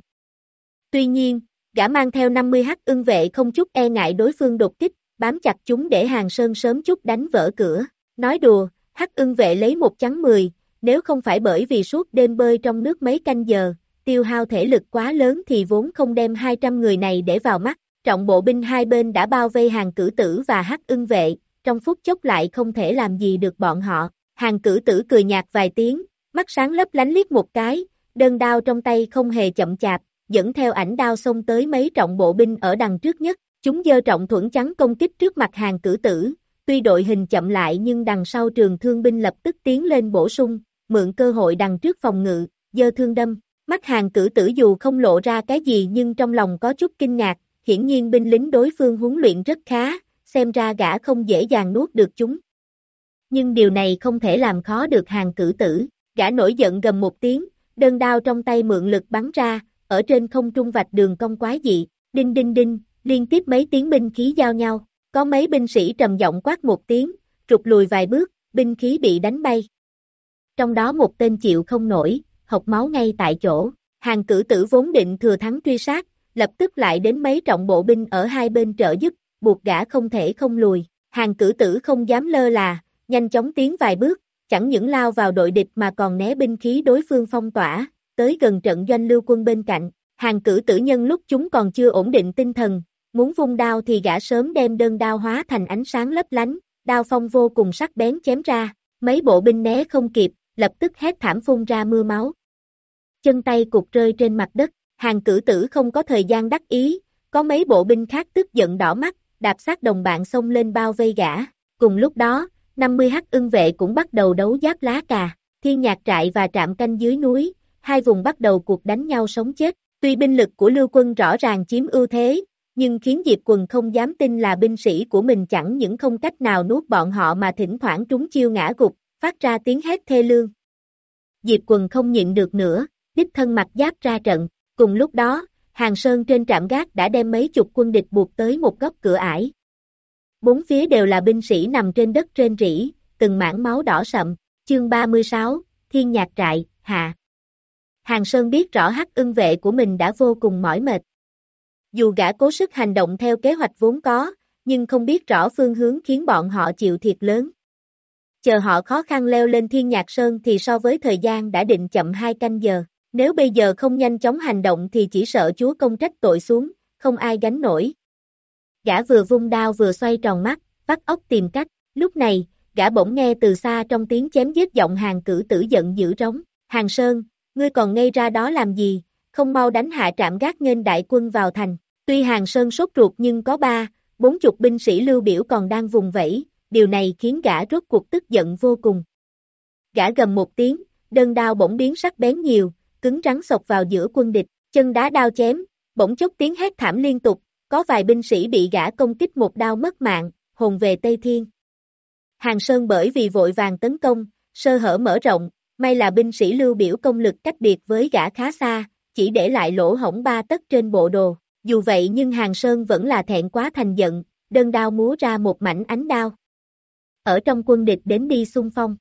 Tuy nhiên, gã mang theo 50 hắc ưng vệ không chút e ngại đối phương đột kích, bám chặt chúng để hàng sơn sớm chút đánh vỡ cửa. Nói đùa, hắc ưng vệ lấy một trắng 10, nếu không phải bởi vì suốt đêm bơi trong nước mấy canh giờ, tiêu hao thể lực quá lớn thì vốn không đem 200 người này để vào mắt. Trọng bộ binh hai bên đã bao vây hàng cử tử và hắc ưng vệ, trong phút chốc lại không thể làm gì được bọn họ. Hàng cử tử cười nhạt vài tiếng, mắt sáng lấp lánh liếc một cái, đơn đao trong tay không hề chậm chạp, dẫn theo ảnh đao xông tới mấy trọng bộ binh ở đằng trước nhất, chúng dơ trọng thuẫn trắng công kích trước mặt hàng cử tử, tuy đội hình chậm lại nhưng đằng sau trường thương binh lập tức tiến lên bổ sung, mượn cơ hội đằng trước phòng ngự, dơ thương đâm, mắt hàng cử tử dù không lộ ra cái gì nhưng trong lòng có chút kinh ngạc, hiển nhiên binh lính đối phương huấn luyện rất khá, xem ra gã không dễ dàng nuốt được chúng. Nhưng điều này không thể làm khó được hàng cử tử, gã nổi giận gầm một tiếng, đơn đao trong tay mượn lực bắn ra, ở trên không trung vạch đường cong quái dị, đinh đinh đinh, liên tiếp mấy tiếng binh khí giao nhau, có mấy binh sĩ trầm giọng quát một tiếng, trục lùi vài bước, binh khí bị đánh bay. Trong đó một tên chịu không nổi, học máu ngay tại chỗ, hàng cử tử vốn định thừa thắng truy sát, lập tức lại đến mấy trọng bộ binh ở hai bên trợ giúp, buộc gã không thể không lùi, hàng cử tử không dám lơ là, nhanh chóng tiến vài bước, chẳng những lao vào đội địch mà còn né binh khí đối phương phong tỏa, tới gần trận doanh lưu quân bên cạnh, hàng cử tử nhân lúc chúng còn chưa ổn định tinh thần, muốn vung đao thì gã sớm đem đơn đao hóa thành ánh sáng lấp lánh, đao phong vô cùng sắc bén chém ra, mấy bộ binh né không kịp, lập tức hét thảm phun ra mưa máu. Chân tay cục rơi trên mặt đất, hàng cử tử không có thời gian đắc ý, có mấy bộ binh khác tức giận đỏ mắt, đạp sát đồng bạn xông lên bao vây gã. Cùng lúc đó, 50 hắc ưng vệ cũng bắt đầu đấu giáp lá cà, thiên nhạc trại và trạm canh dưới núi, hai vùng bắt đầu cuộc đánh nhau sống chết. Tuy binh lực của lưu quân rõ ràng chiếm ưu thế, nhưng khiến Diệp Quần không dám tin là binh sĩ của mình chẳng những không cách nào nuốt bọn họ mà thỉnh thoảng trúng chiêu ngã gục, phát ra tiếng hét thê lương. Diệp Quần không nhịn được nữa, đích thân mặt giáp ra trận, cùng lúc đó, Hàng Sơn trên trạm gác đã đem mấy chục quân địch buộc tới một góc cửa ải. Bốn phía đều là binh sĩ nằm trên đất trên rỉ, từng mảng máu đỏ sậm, chương 36, Thiên Nhạc Trại, Hạ. Hàng Sơn biết rõ hắc ưng vệ của mình đã vô cùng mỏi mệt. Dù gã cố sức hành động theo kế hoạch vốn có, nhưng không biết rõ phương hướng khiến bọn họ chịu thiệt lớn. Chờ họ khó khăn leo lên Thiên Nhạc Sơn thì so với thời gian đã định chậm hai canh giờ. Nếu bây giờ không nhanh chóng hành động thì chỉ sợ chúa công trách tội xuống, không ai gánh nổi. Gã vừa vung đao vừa xoay tròn mắt, vắt óc tìm cách, lúc này, gã bỗng nghe từ xa trong tiếng chém giết giọng hàng cử tử giận dữ rống, hàng sơn, ngươi còn ngây ra đó làm gì, không mau đánh hạ trạm gác nghênh đại quân vào thành, tuy hàng sơn sốt ruột nhưng có ba, bốn chục binh sĩ lưu biểu còn đang vùng vẫy, điều này khiến gã rốt cuộc tức giận vô cùng. Gã gầm một tiếng, đơn đao bỗng biến sắc bén nhiều, cứng rắn sộc vào giữa quân địch, chân đá đao chém, bỗng chốc tiếng hét thảm liên tục, có vài binh sĩ bị gã công kích một đao mất mạng, hồn về Tây Thiên. Hàng Sơn bởi vì vội vàng tấn công, sơ hở mở rộng, may là binh sĩ lưu biểu công lực cách biệt với gã khá xa, chỉ để lại lỗ hổng ba tấc trên bộ đồ. Dù vậy nhưng Hàng Sơn vẫn là thẹn quá thành giận, đơn đao múa ra một mảnh ánh đao. Ở trong quân địch đến đi xung phong.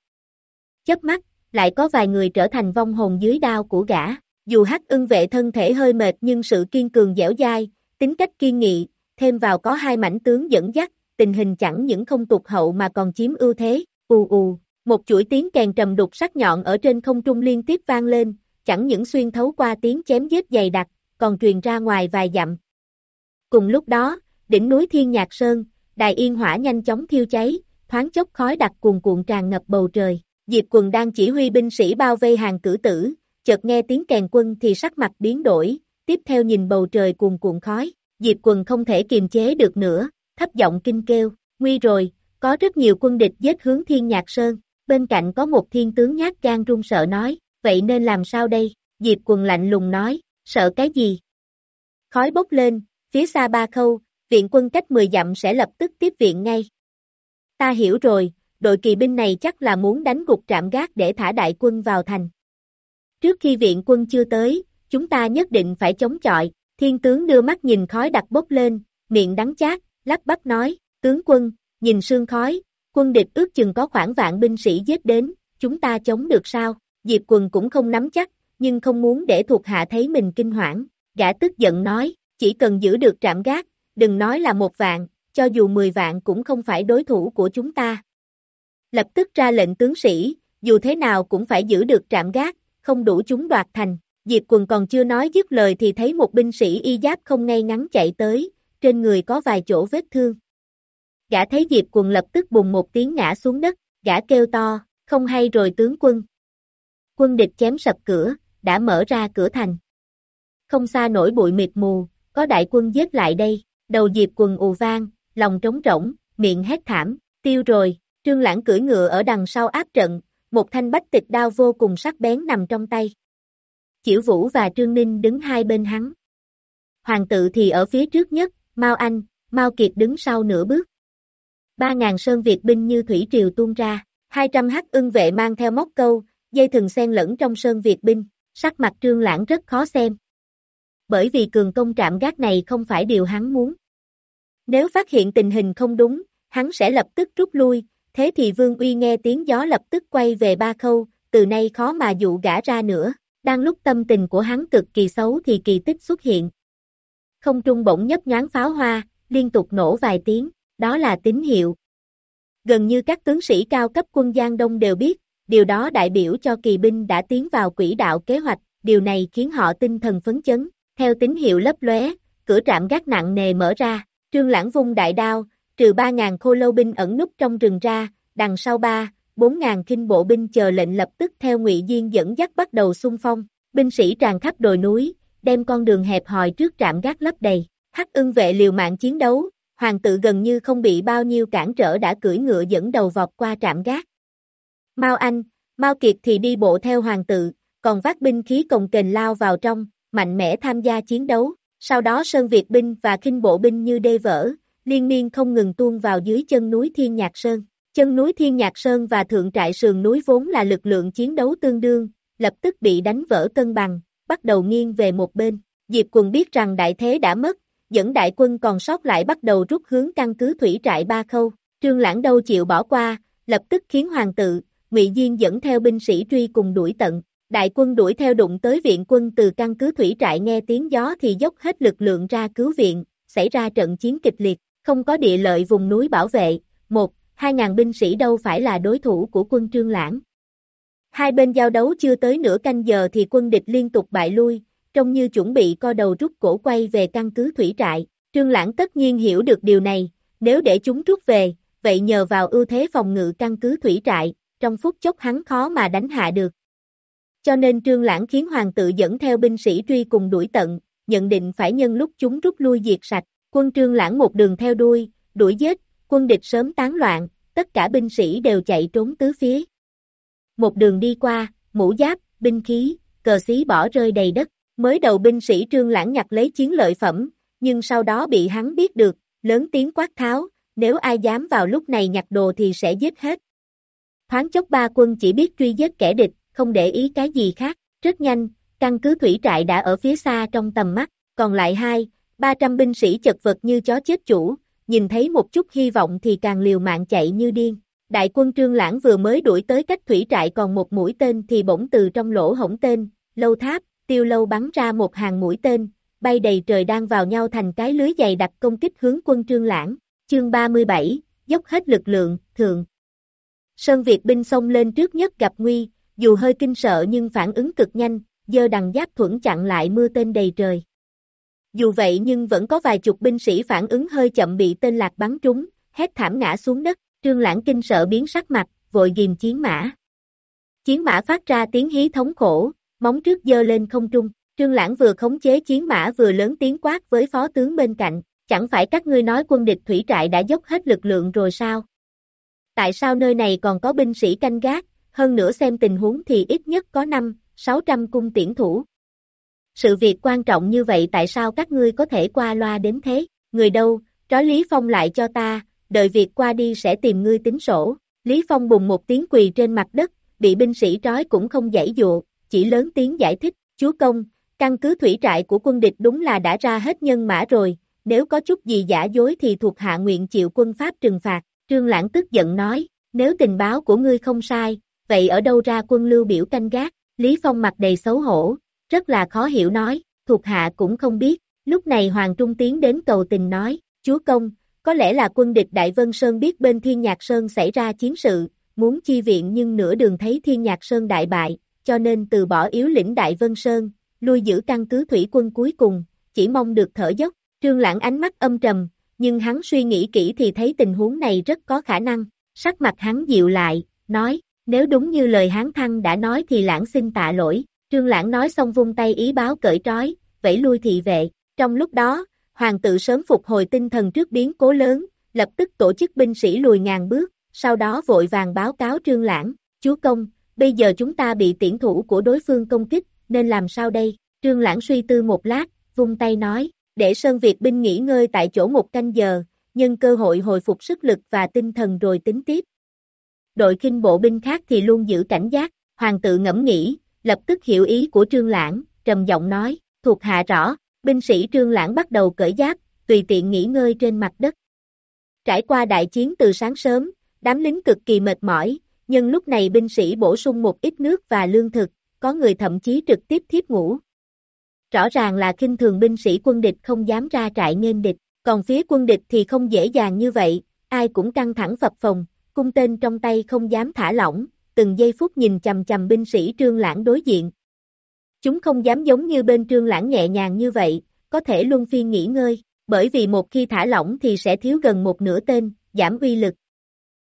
Chớp mắt, lại có vài người trở thành vong hồn dưới đao của gã. Dù hắc ưng vệ thân thể hơi mệt nhưng sự kiên cường dẻo dai, tính cách kiên nghị, thêm vào có hai mảnh tướng dẫn dắt, tình hình chẳng những không tụt hậu mà còn chiếm ưu thế, ù ù, một chuỗi tiếng kèn trầm đục sắc nhọn ở trên không trung liên tiếp vang lên, chẳng những xuyên thấu qua tiếng chém giết dày đặc, còn truyền ra ngoài vài dặm. Cùng lúc đó, đỉnh núi Thiên Nhạc Sơn, đài yên hỏa nhanh chóng thiêu cháy, thoáng chốc khói đặc cuồn cuộn tràn ngập bầu trời. Diệp Quần đang chỉ huy binh sĩ bao vây hàng cử tử, chợt nghe tiếng kèn quân thì sắc mặt biến đổi, tiếp theo nhìn bầu trời cuồn cuộn khói, Diệp Quần không thể kiềm chế được nữa, thấp giọng kinh kêu, nguy rồi, có rất nhiều quân địch giết hướng Thiên Nhạc Sơn, bên cạnh có một thiên tướng nhát gan run sợ nói, vậy nên làm sao đây, Diệp Quần lạnh lùng nói, sợ cái gì? Khói bốc lên, phía xa ba khâu, viện quân cách 10 dặm sẽ lập tức tiếp viện ngay. Ta hiểu rồi, đội kỳ binh này chắc là muốn đánh gục trạm gác để thả đại quân vào thành. Trước khi viện quân chưa tới, chúng ta nhất định phải chống chọi, thiên tướng đưa mắt nhìn khói đặc bốc lên, miệng đắng chát, lắp bắp nói, tướng quân, nhìn sương khói, quân địch ước chừng có khoảng vạn binh sĩ giết đến, chúng ta chống được sao, Diệp quần cũng không nắm chắc, nhưng không muốn để thuộc hạ thấy mình kinh hoảng, gã tức giận nói, chỉ cần giữ được trạm gác, đừng nói là một vạn, cho dù mười vạn cũng không phải đối thủ của chúng ta. Lập tức ra lệnh tướng sĩ, dù thế nào cũng phải giữ được trạm gác, không đủ chúng đoạt thành. Diệp quần còn chưa nói dứt lời thì thấy một binh sĩ y giáp không ngay ngắn chạy tới, trên người có vài chỗ vết thương. Gã thấy Diệp quần lập tức bùng một tiếng ngã xuống đất, gã kêu to, không hay rồi tướng quân. Quân địch chém sập cửa, đã mở ra cửa thành. Không xa nổi bụi mịt mù, có đại quân giết lại đây, đầu Diệp quần ù vang, lòng trống rỗng, miệng hét thảm, tiêu rồi, trương lãng cưỡi ngựa ở đằng sau áp trận, một thanh bách tịch đao vô cùng sắc bén nằm trong tay. Chiểu Vũ và Trương Ninh đứng hai bên hắn. Hoàng tự thì ở phía trước nhất, Mao Anh, Mao Kiệt đứng sau nửa bước. Ba ngàn sơn Việt binh như thủy triều tuôn ra, hai trăm hắc ưng vệ mang theo móc câu, dây thừng xen lẫn trong sơn Việt binh, sắc mặt trương lãng rất khó xem. Bởi vì cường công trạm gác này không phải điều hắn muốn. Nếu phát hiện tình hình không đúng, hắn sẽ lập tức rút lui, thế thì Vương Uy nghe tiếng gió lập tức quay về ba khâu, từ nay khó mà dụ gã ra nữa. Đang lúc tâm tình của hắn cực kỳ xấu thì kỳ tích xuất hiện. Không trung bỗng nhấp nhoáng pháo hoa, liên tục nổ vài tiếng, đó là tín hiệu. Gần như các tướng sĩ cao cấp quân Giang Đông đều biết, điều đó đại biểu cho kỳ binh đã tiến vào quỹ đạo kế hoạch, điều này khiến họ tinh thần phấn chấn. Theo tín hiệu lấp lóe, cửa trạm gác nặng nề mở ra, trương lãng vung đại đao, trừ 3.000 khô lâu binh ẩn núp trong rừng ra, đằng sau ba, 4.000 kinh bộ binh chờ lệnh lập tức theo ngụy Diên dẫn dắt bắt đầu xung phong, binh sĩ tràn khắp đồi núi, đem con đường hẹp hòi trước trạm gác lấp đầy, hắc ưng vệ liều mạng chiến đấu, hoàng tự gần như không bị bao nhiêu cản trở đã cưỡi ngựa dẫn đầu vọt qua trạm gác. Mao Anh, Mao Kiệt thì đi bộ theo hoàng tự, còn vác binh khí cồng kềnh lao vào trong, mạnh mẽ tham gia chiến đấu, Sau đó Sơn Việt binh và kinh bộ binh như đê vỡ, liên miên không ngừng tuôn vào dưới chân núi Thiên Nhạc Sơn. Chân núi Thiên Nhạc Sơn và thượng trại sườn núi vốn là lực lượng chiến đấu tương đương, lập tức bị đánh vỡ cân bằng, bắt đầu nghiêng về một bên. Diệp Quần biết rằng đại thế đã mất, dẫn đại quân còn sót lại bắt đầu rút hướng căn cứ thủy trại ba khâu. Trương Lãng đâu chịu bỏ qua, lập tức khiến hoàng tự, Ngụy Diên dẫn theo binh sĩ truy cùng đuổi tận. Đại quân đuổi theo đụng tới viện quân từ căn cứ thủy trại nghe tiếng gió thì dốc hết lực lượng ra cứu viện, xảy ra trận chiến kịch liệt, không có địa lợi vùng núi bảo vệ. Một, hai ngàn binh sĩ đâu phải là đối thủ của quân Trương Lãng. Hai bên giao đấu chưa tới nửa canh giờ thì quân địch liên tục bại lui, trông như chuẩn bị co đầu rút cổ quay về căn cứ thủy trại. Trương Lãng tất nhiên hiểu được điều này, nếu để chúng rút về, vậy nhờ vào ưu thế phòng ngự căn cứ thủy trại, trong phút chốc hắn khó mà đánh hạ được. Cho nên Trương Lãng khiến hoàng tự dẫn theo binh sĩ truy cùng đuổi tận, nhận định phải nhân lúc chúng rút lui diệt sạch, quân Trương Lãng một đường theo đuôi, đuổi giết, quân địch sớm tán loạn, tất cả binh sĩ đều chạy trốn tứ phía. Một đường đi qua, mũ giáp, binh khí, cờ xí bỏ rơi đầy đất, mới đầu binh sĩ Trương Lãng nhặt lấy chiến lợi phẩm, nhưng sau đó bị hắn biết được, lớn tiếng quát tháo, nếu ai dám vào lúc này nhặt đồ thì sẽ giết hết. Thoáng chốc ba quân chỉ biết truy giết kẻ địch, không để ý cái gì khác, rất nhanh, căn cứ thủy trại đã ở phía xa trong tầm mắt, còn lại hai, ba trăm binh sĩ chật vật như chó chết chủ, nhìn thấy một chút hy vọng thì càng liều mạng chạy như điên. Đại quân Trương Lãng vừa mới đuổi tới cách thủy trại còn một mũi tên thì bỗng từ trong lỗ hổng tên, lâu tháp, tiêu lâu bắn ra một hàng mũi tên, bay đầy trời đang vào nhau thành cái lưới dày đặc công kích hướng quân Trương Lãng. Chương 37, dốc hết lực lượng, thượng. Sơn Việt binh xông lên trước nhất gặp nguy, dù hơi kinh sợ nhưng phản ứng cực nhanh, dơ đằng giáp thuẫn chặn lại mưa tên đầy trời. Dù vậy nhưng vẫn có vài chục binh sĩ phản ứng hơi chậm bị tên lạc bắn trúng, hét thảm ngã xuống đất, trương lãng kinh sợ biến sắc mặt, vội ghim chiến mã. Chiến mã phát ra tiếng hí thống khổ, móng trước dơ lên không trung, trương lãng vừa khống chế chiến mã vừa lớn tiếng quát với phó tướng bên cạnh, chẳng phải các ngươi nói quân địch thủy trại đã dốc hết lực lượng rồi sao? Tại sao nơi này còn có binh sĩ canh gác, hơn nữa xem tình huống thì ít nhất có 5, 600 cung tiễn thủ. Sự việc quan trọng như vậy tại sao các ngươi có thể qua loa đến thế, người đâu, trói Lý Phong lại cho ta, đợi việc qua đi sẽ tìm ngươi tính sổ. Lý Phong bùng một tiếng quỳ trên mặt đất, bị binh sĩ trói cũng không dãy dụ, chỉ lớn tiếng giải thích, chúa công, căn cứ thủy trại của quân địch đúng là đã ra hết nhân mã rồi, nếu có chút gì giả dối thì thuộc hạ nguyện chịu quân pháp trừng phạt, Trương Lãng tức giận nói, nếu tình báo của ngươi không sai, vậy ở đâu ra quân lưu biểu canh gác, Lý Phong mặt đầy xấu hổ, rất là khó hiểu nói, thuộc hạ cũng không biết, lúc này Hoàng Trung tiến đến cầu tình nói, chúa công, có lẽ là quân địch Đại Vân Sơn biết bên Thiên Nhạc Sơn xảy ra chiến sự, muốn chi viện nhưng nửa đường thấy Thiên Nhạc Sơn đại bại, cho nên từ bỏ yếu lĩnh Đại Vân Sơn, lui giữ căn cứ thủy quân cuối cùng, chỉ mong được thở dốc, trương lãng ánh mắt âm trầm, nhưng hắn suy nghĩ kỹ thì thấy tình huống này rất có khả năng, sắc mặt hắn dịu lại, nói, nếu đúng như lời Hán Thăng đã nói thì lãng xin tạ lỗi, trương lãng nói xong vung tay ý báo cởi trói, vẫy lui thị vệ, trong lúc đó, hoàng tự sớm phục hồi tinh thần trước biến cố lớn, lập tức tổ chức binh sĩ lùi ngàn bước, sau đó vội vàng báo cáo trương lãng, chúa công, bây giờ chúng ta bị tiễn thủ của đối phương công kích, nên làm sao đây, trương lãng suy tư một lát, vung tay nói, để Sơn Việt binh nghỉ ngơi tại chỗ một canh giờ, nhân cơ hội hồi phục sức lực và tinh thần rồi tính tiếp. Đội kinh bộ binh khác thì luôn giữ cảnh giác, hoàng tự ngẫm nghĩ, lập tức hiểu ý của Trương Lãng, trầm giọng nói, thuộc hạ rõ, binh sĩ Trương Lãng bắt đầu cởi giáp, tùy tiện nghỉ ngơi trên mặt đất. Trải qua đại chiến từ sáng sớm, đám lính cực kỳ mệt mỏi, nhưng lúc này binh sĩ bổ sung một ít nước và lương thực, có người thậm chí trực tiếp thiếp ngủ. Rõ ràng là kinh thường binh sĩ quân địch không dám ra trại nghênh địch, còn phía quân địch thì không dễ dàng như vậy, ai cũng căng thẳng phập phồng, cung tên trong tay không dám thả lỏng, từng giây phút nhìn chầm chầm binh sĩ trương lãng đối diện. Chúng không dám giống như bên trương lãng nhẹ nhàng như vậy, có thể luân phiên nghỉ ngơi, bởi vì một khi thả lỏng thì sẽ thiếu gần một nửa tên, giảm uy lực.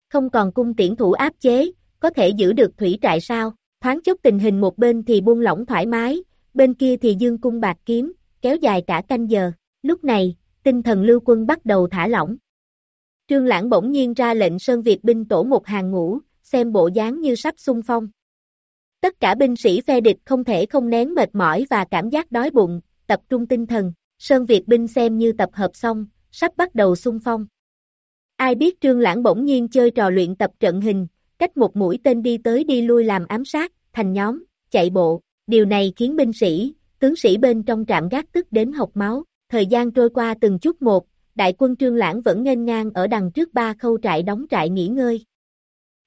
Không còn cung tiễn thủ áp chế, có thể giữ được thủy trại sao, thoáng chốc tình hình một bên thì buông lỏng thoải mái, bên kia thì dương cung bạc kiếm, kéo dài cả canh giờ, lúc này, tinh thần lưu quân bắt đầu thả lỏng. Trương Lãng bỗng nhiên ra lệnh Sơn Việt binh tổ một hàng ngũ, xem bộ dáng như sắp xung phong. Tất cả binh sĩ phe địch không thể không nén mệt mỏi và cảm giác đói bụng, tập trung tinh thần, Sơn Việt binh xem như tập hợp xong, sắp bắt đầu xung phong. Ai biết Trương Lãng bỗng nhiên chơi trò luyện tập trận hình, cách một mũi tên đi tới đi lui làm ám sát, thành nhóm, chạy bộ, điều này khiến binh sĩ, tướng sĩ bên trong trạm gác tức đến học máu, thời gian trôi qua từng chút một, đại quân Trương Lãng vẫn nghênh ngang ở đằng trước ba khâu trại đóng trại nghỉ ngơi.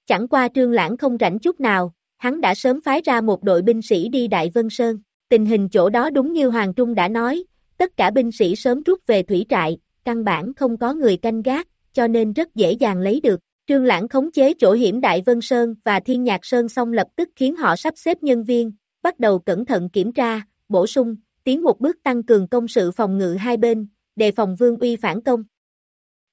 Chẳng qua Trương Lãng không rảnh chút nào, hắn đã sớm phái ra một đội binh sĩ đi Đại Vân Sơn, tình hình chỗ đó đúng như Hoàng Trung đã nói, tất cả binh sĩ sớm rút về thủy trại, căn bản không có người canh gác, cho nên rất dễ dàng lấy được. Trương Lãng khống chế chỗ hiểm Đại Vân Sơn và Thiên Nhạc Sơn xong lập tức khiến họ sắp xếp nhân viên, bắt đầu cẩn thận kiểm tra, bổ sung, tiến một bước tăng cường công sự phòng ngự hai bên, đề phòng Vương Uy phản công.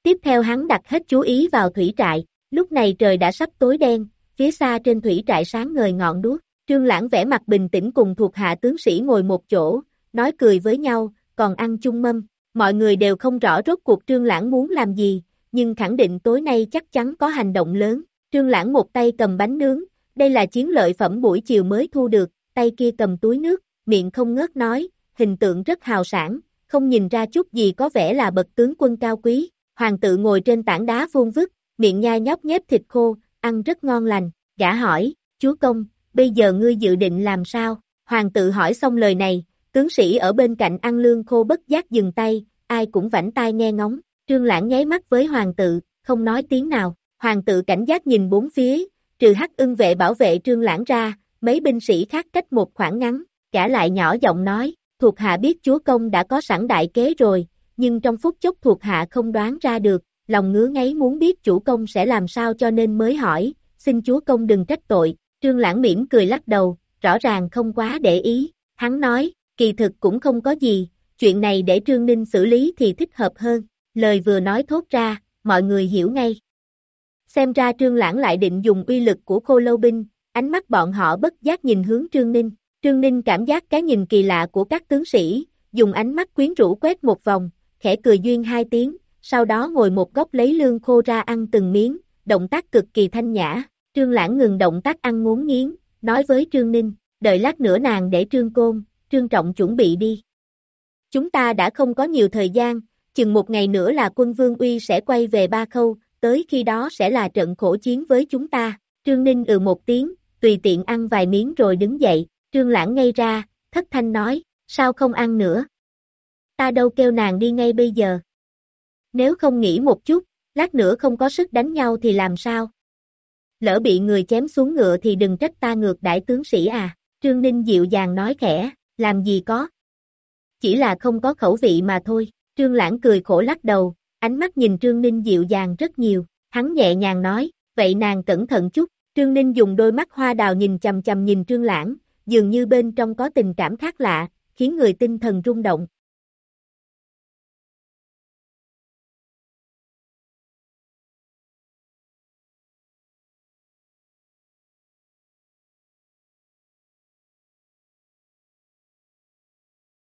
Tiếp theo hắn đặt hết chú ý vào thủy trại, lúc này trời đã sắp tối đen, phía xa trên thủy trại sáng ngời ngọn đuốc, Trương Lãng vẻ mặt bình tĩnh cùng thuộc hạ tướng sĩ ngồi một chỗ, nói cười với nhau, còn ăn chung mâm, mọi người đều không rõ rốt cuộc Trương Lãng muốn làm gì, nhưng khẳng định tối nay chắc chắn có hành động lớn. Trương Lãng một tay cầm bánh nướng, đây là chiến lợi phẩm buổi chiều mới thu được, tay kia cầm túi nước, miệng không ngớt nói, hình tượng rất hào sản, không nhìn ra chút gì có vẻ là bậc tướng quân cao quý. Hoàng tự ngồi trên tảng đá vuông vức, miệng nhai nhóc nhép thịt khô, ăn rất ngon lành, gã hỏi, chúa công, bây giờ ngươi dự định làm sao? Hoàng tự hỏi xong lời này, tướng sĩ ở bên cạnh ăn lương khô bất giác dừng tay, ai cũng vảnh tai nghe ngóng, trương lãng nháy mắt với hoàng tự, không nói tiếng nào, hoàng tự cảnh giác nhìn bốn phía, trừ hắc ưng vệ bảo vệ trương lãng ra, mấy binh sĩ khác cách một khoảng ngắn, cả lại nhỏ giọng nói, thuộc hạ biết chúa công đã có sẵn đại kế rồi, nhưng trong phút chốc thuộc hạ không đoán ra được, lòng ngứa ngáy muốn biết chủ công sẽ làm sao cho nên mới hỏi, xin chúa công đừng trách tội, trương lãng mỉm cười lắc đầu, rõ ràng không quá để ý, hắn nói, kỳ thực cũng không có gì, chuyện này để trương ninh xử lý thì thích hợp hơn, lời vừa nói thốt ra, mọi người hiểu ngay. Xem ra trương lãng lại định dùng uy lực của khô lâu binh, ánh mắt bọn họ bất giác nhìn hướng trương ninh, trương ninh cảm giác cái nhìn kỳ lạ của các tướng sĩ, dùng ánh mắt quyến rũ quét một vòng, khẽ cười duyên hai tiếng, sau đó ngồi một góc lấy lương khô ra ăn từng miếng, động tác cực kỳ thanh nhã. Trương Lãng ngừng động tác ăn muốn nghiến, nói với Trương Ninh, đợi lát nữa nàng để Trương Côn, Trương Trọng chuẩn bị đi. Chúng ta đã không có nhiều thời gian, chừng một ngày nữa là quân Vương Uy sẽ quay về Ba Khâu, tới khi đó sẽ là trận khổ chiến với chúng ta. Trương Ninh ừ một tiếng, tùy tiện ăn vài miếng rồi đứng dậy, Trương Lãng ngay ra, thất thanh nói, sao không ăn nữa? Ta đâu kêu nàng đi ngay bây giờ. Nếu không nghĩ một chút, lát nữa không có sức đánh nhau thì làm sao? Lỡ bị người chém xuống ngựa thì đừng trách ta ngược đại tướng sĩ à, Trương Ninh dịu dàng nói khẽ, làm gì có. Chỉ là không có khẩu vị mà thôi, Trương Lãng cười khổ lắc đầu, ánh mắt nhìn Trương Ninh dịu dàng rất nhiều, hắn nhẹ nhàng nói, vậy nàng cẩn thận chút, Trương Ninh dùng đôi mắt hoa đào nhìn chầm chầm nhìn Trương Lãng, dường như bên trong có tình cảm khác lạ, khiến người tinh thần rung động,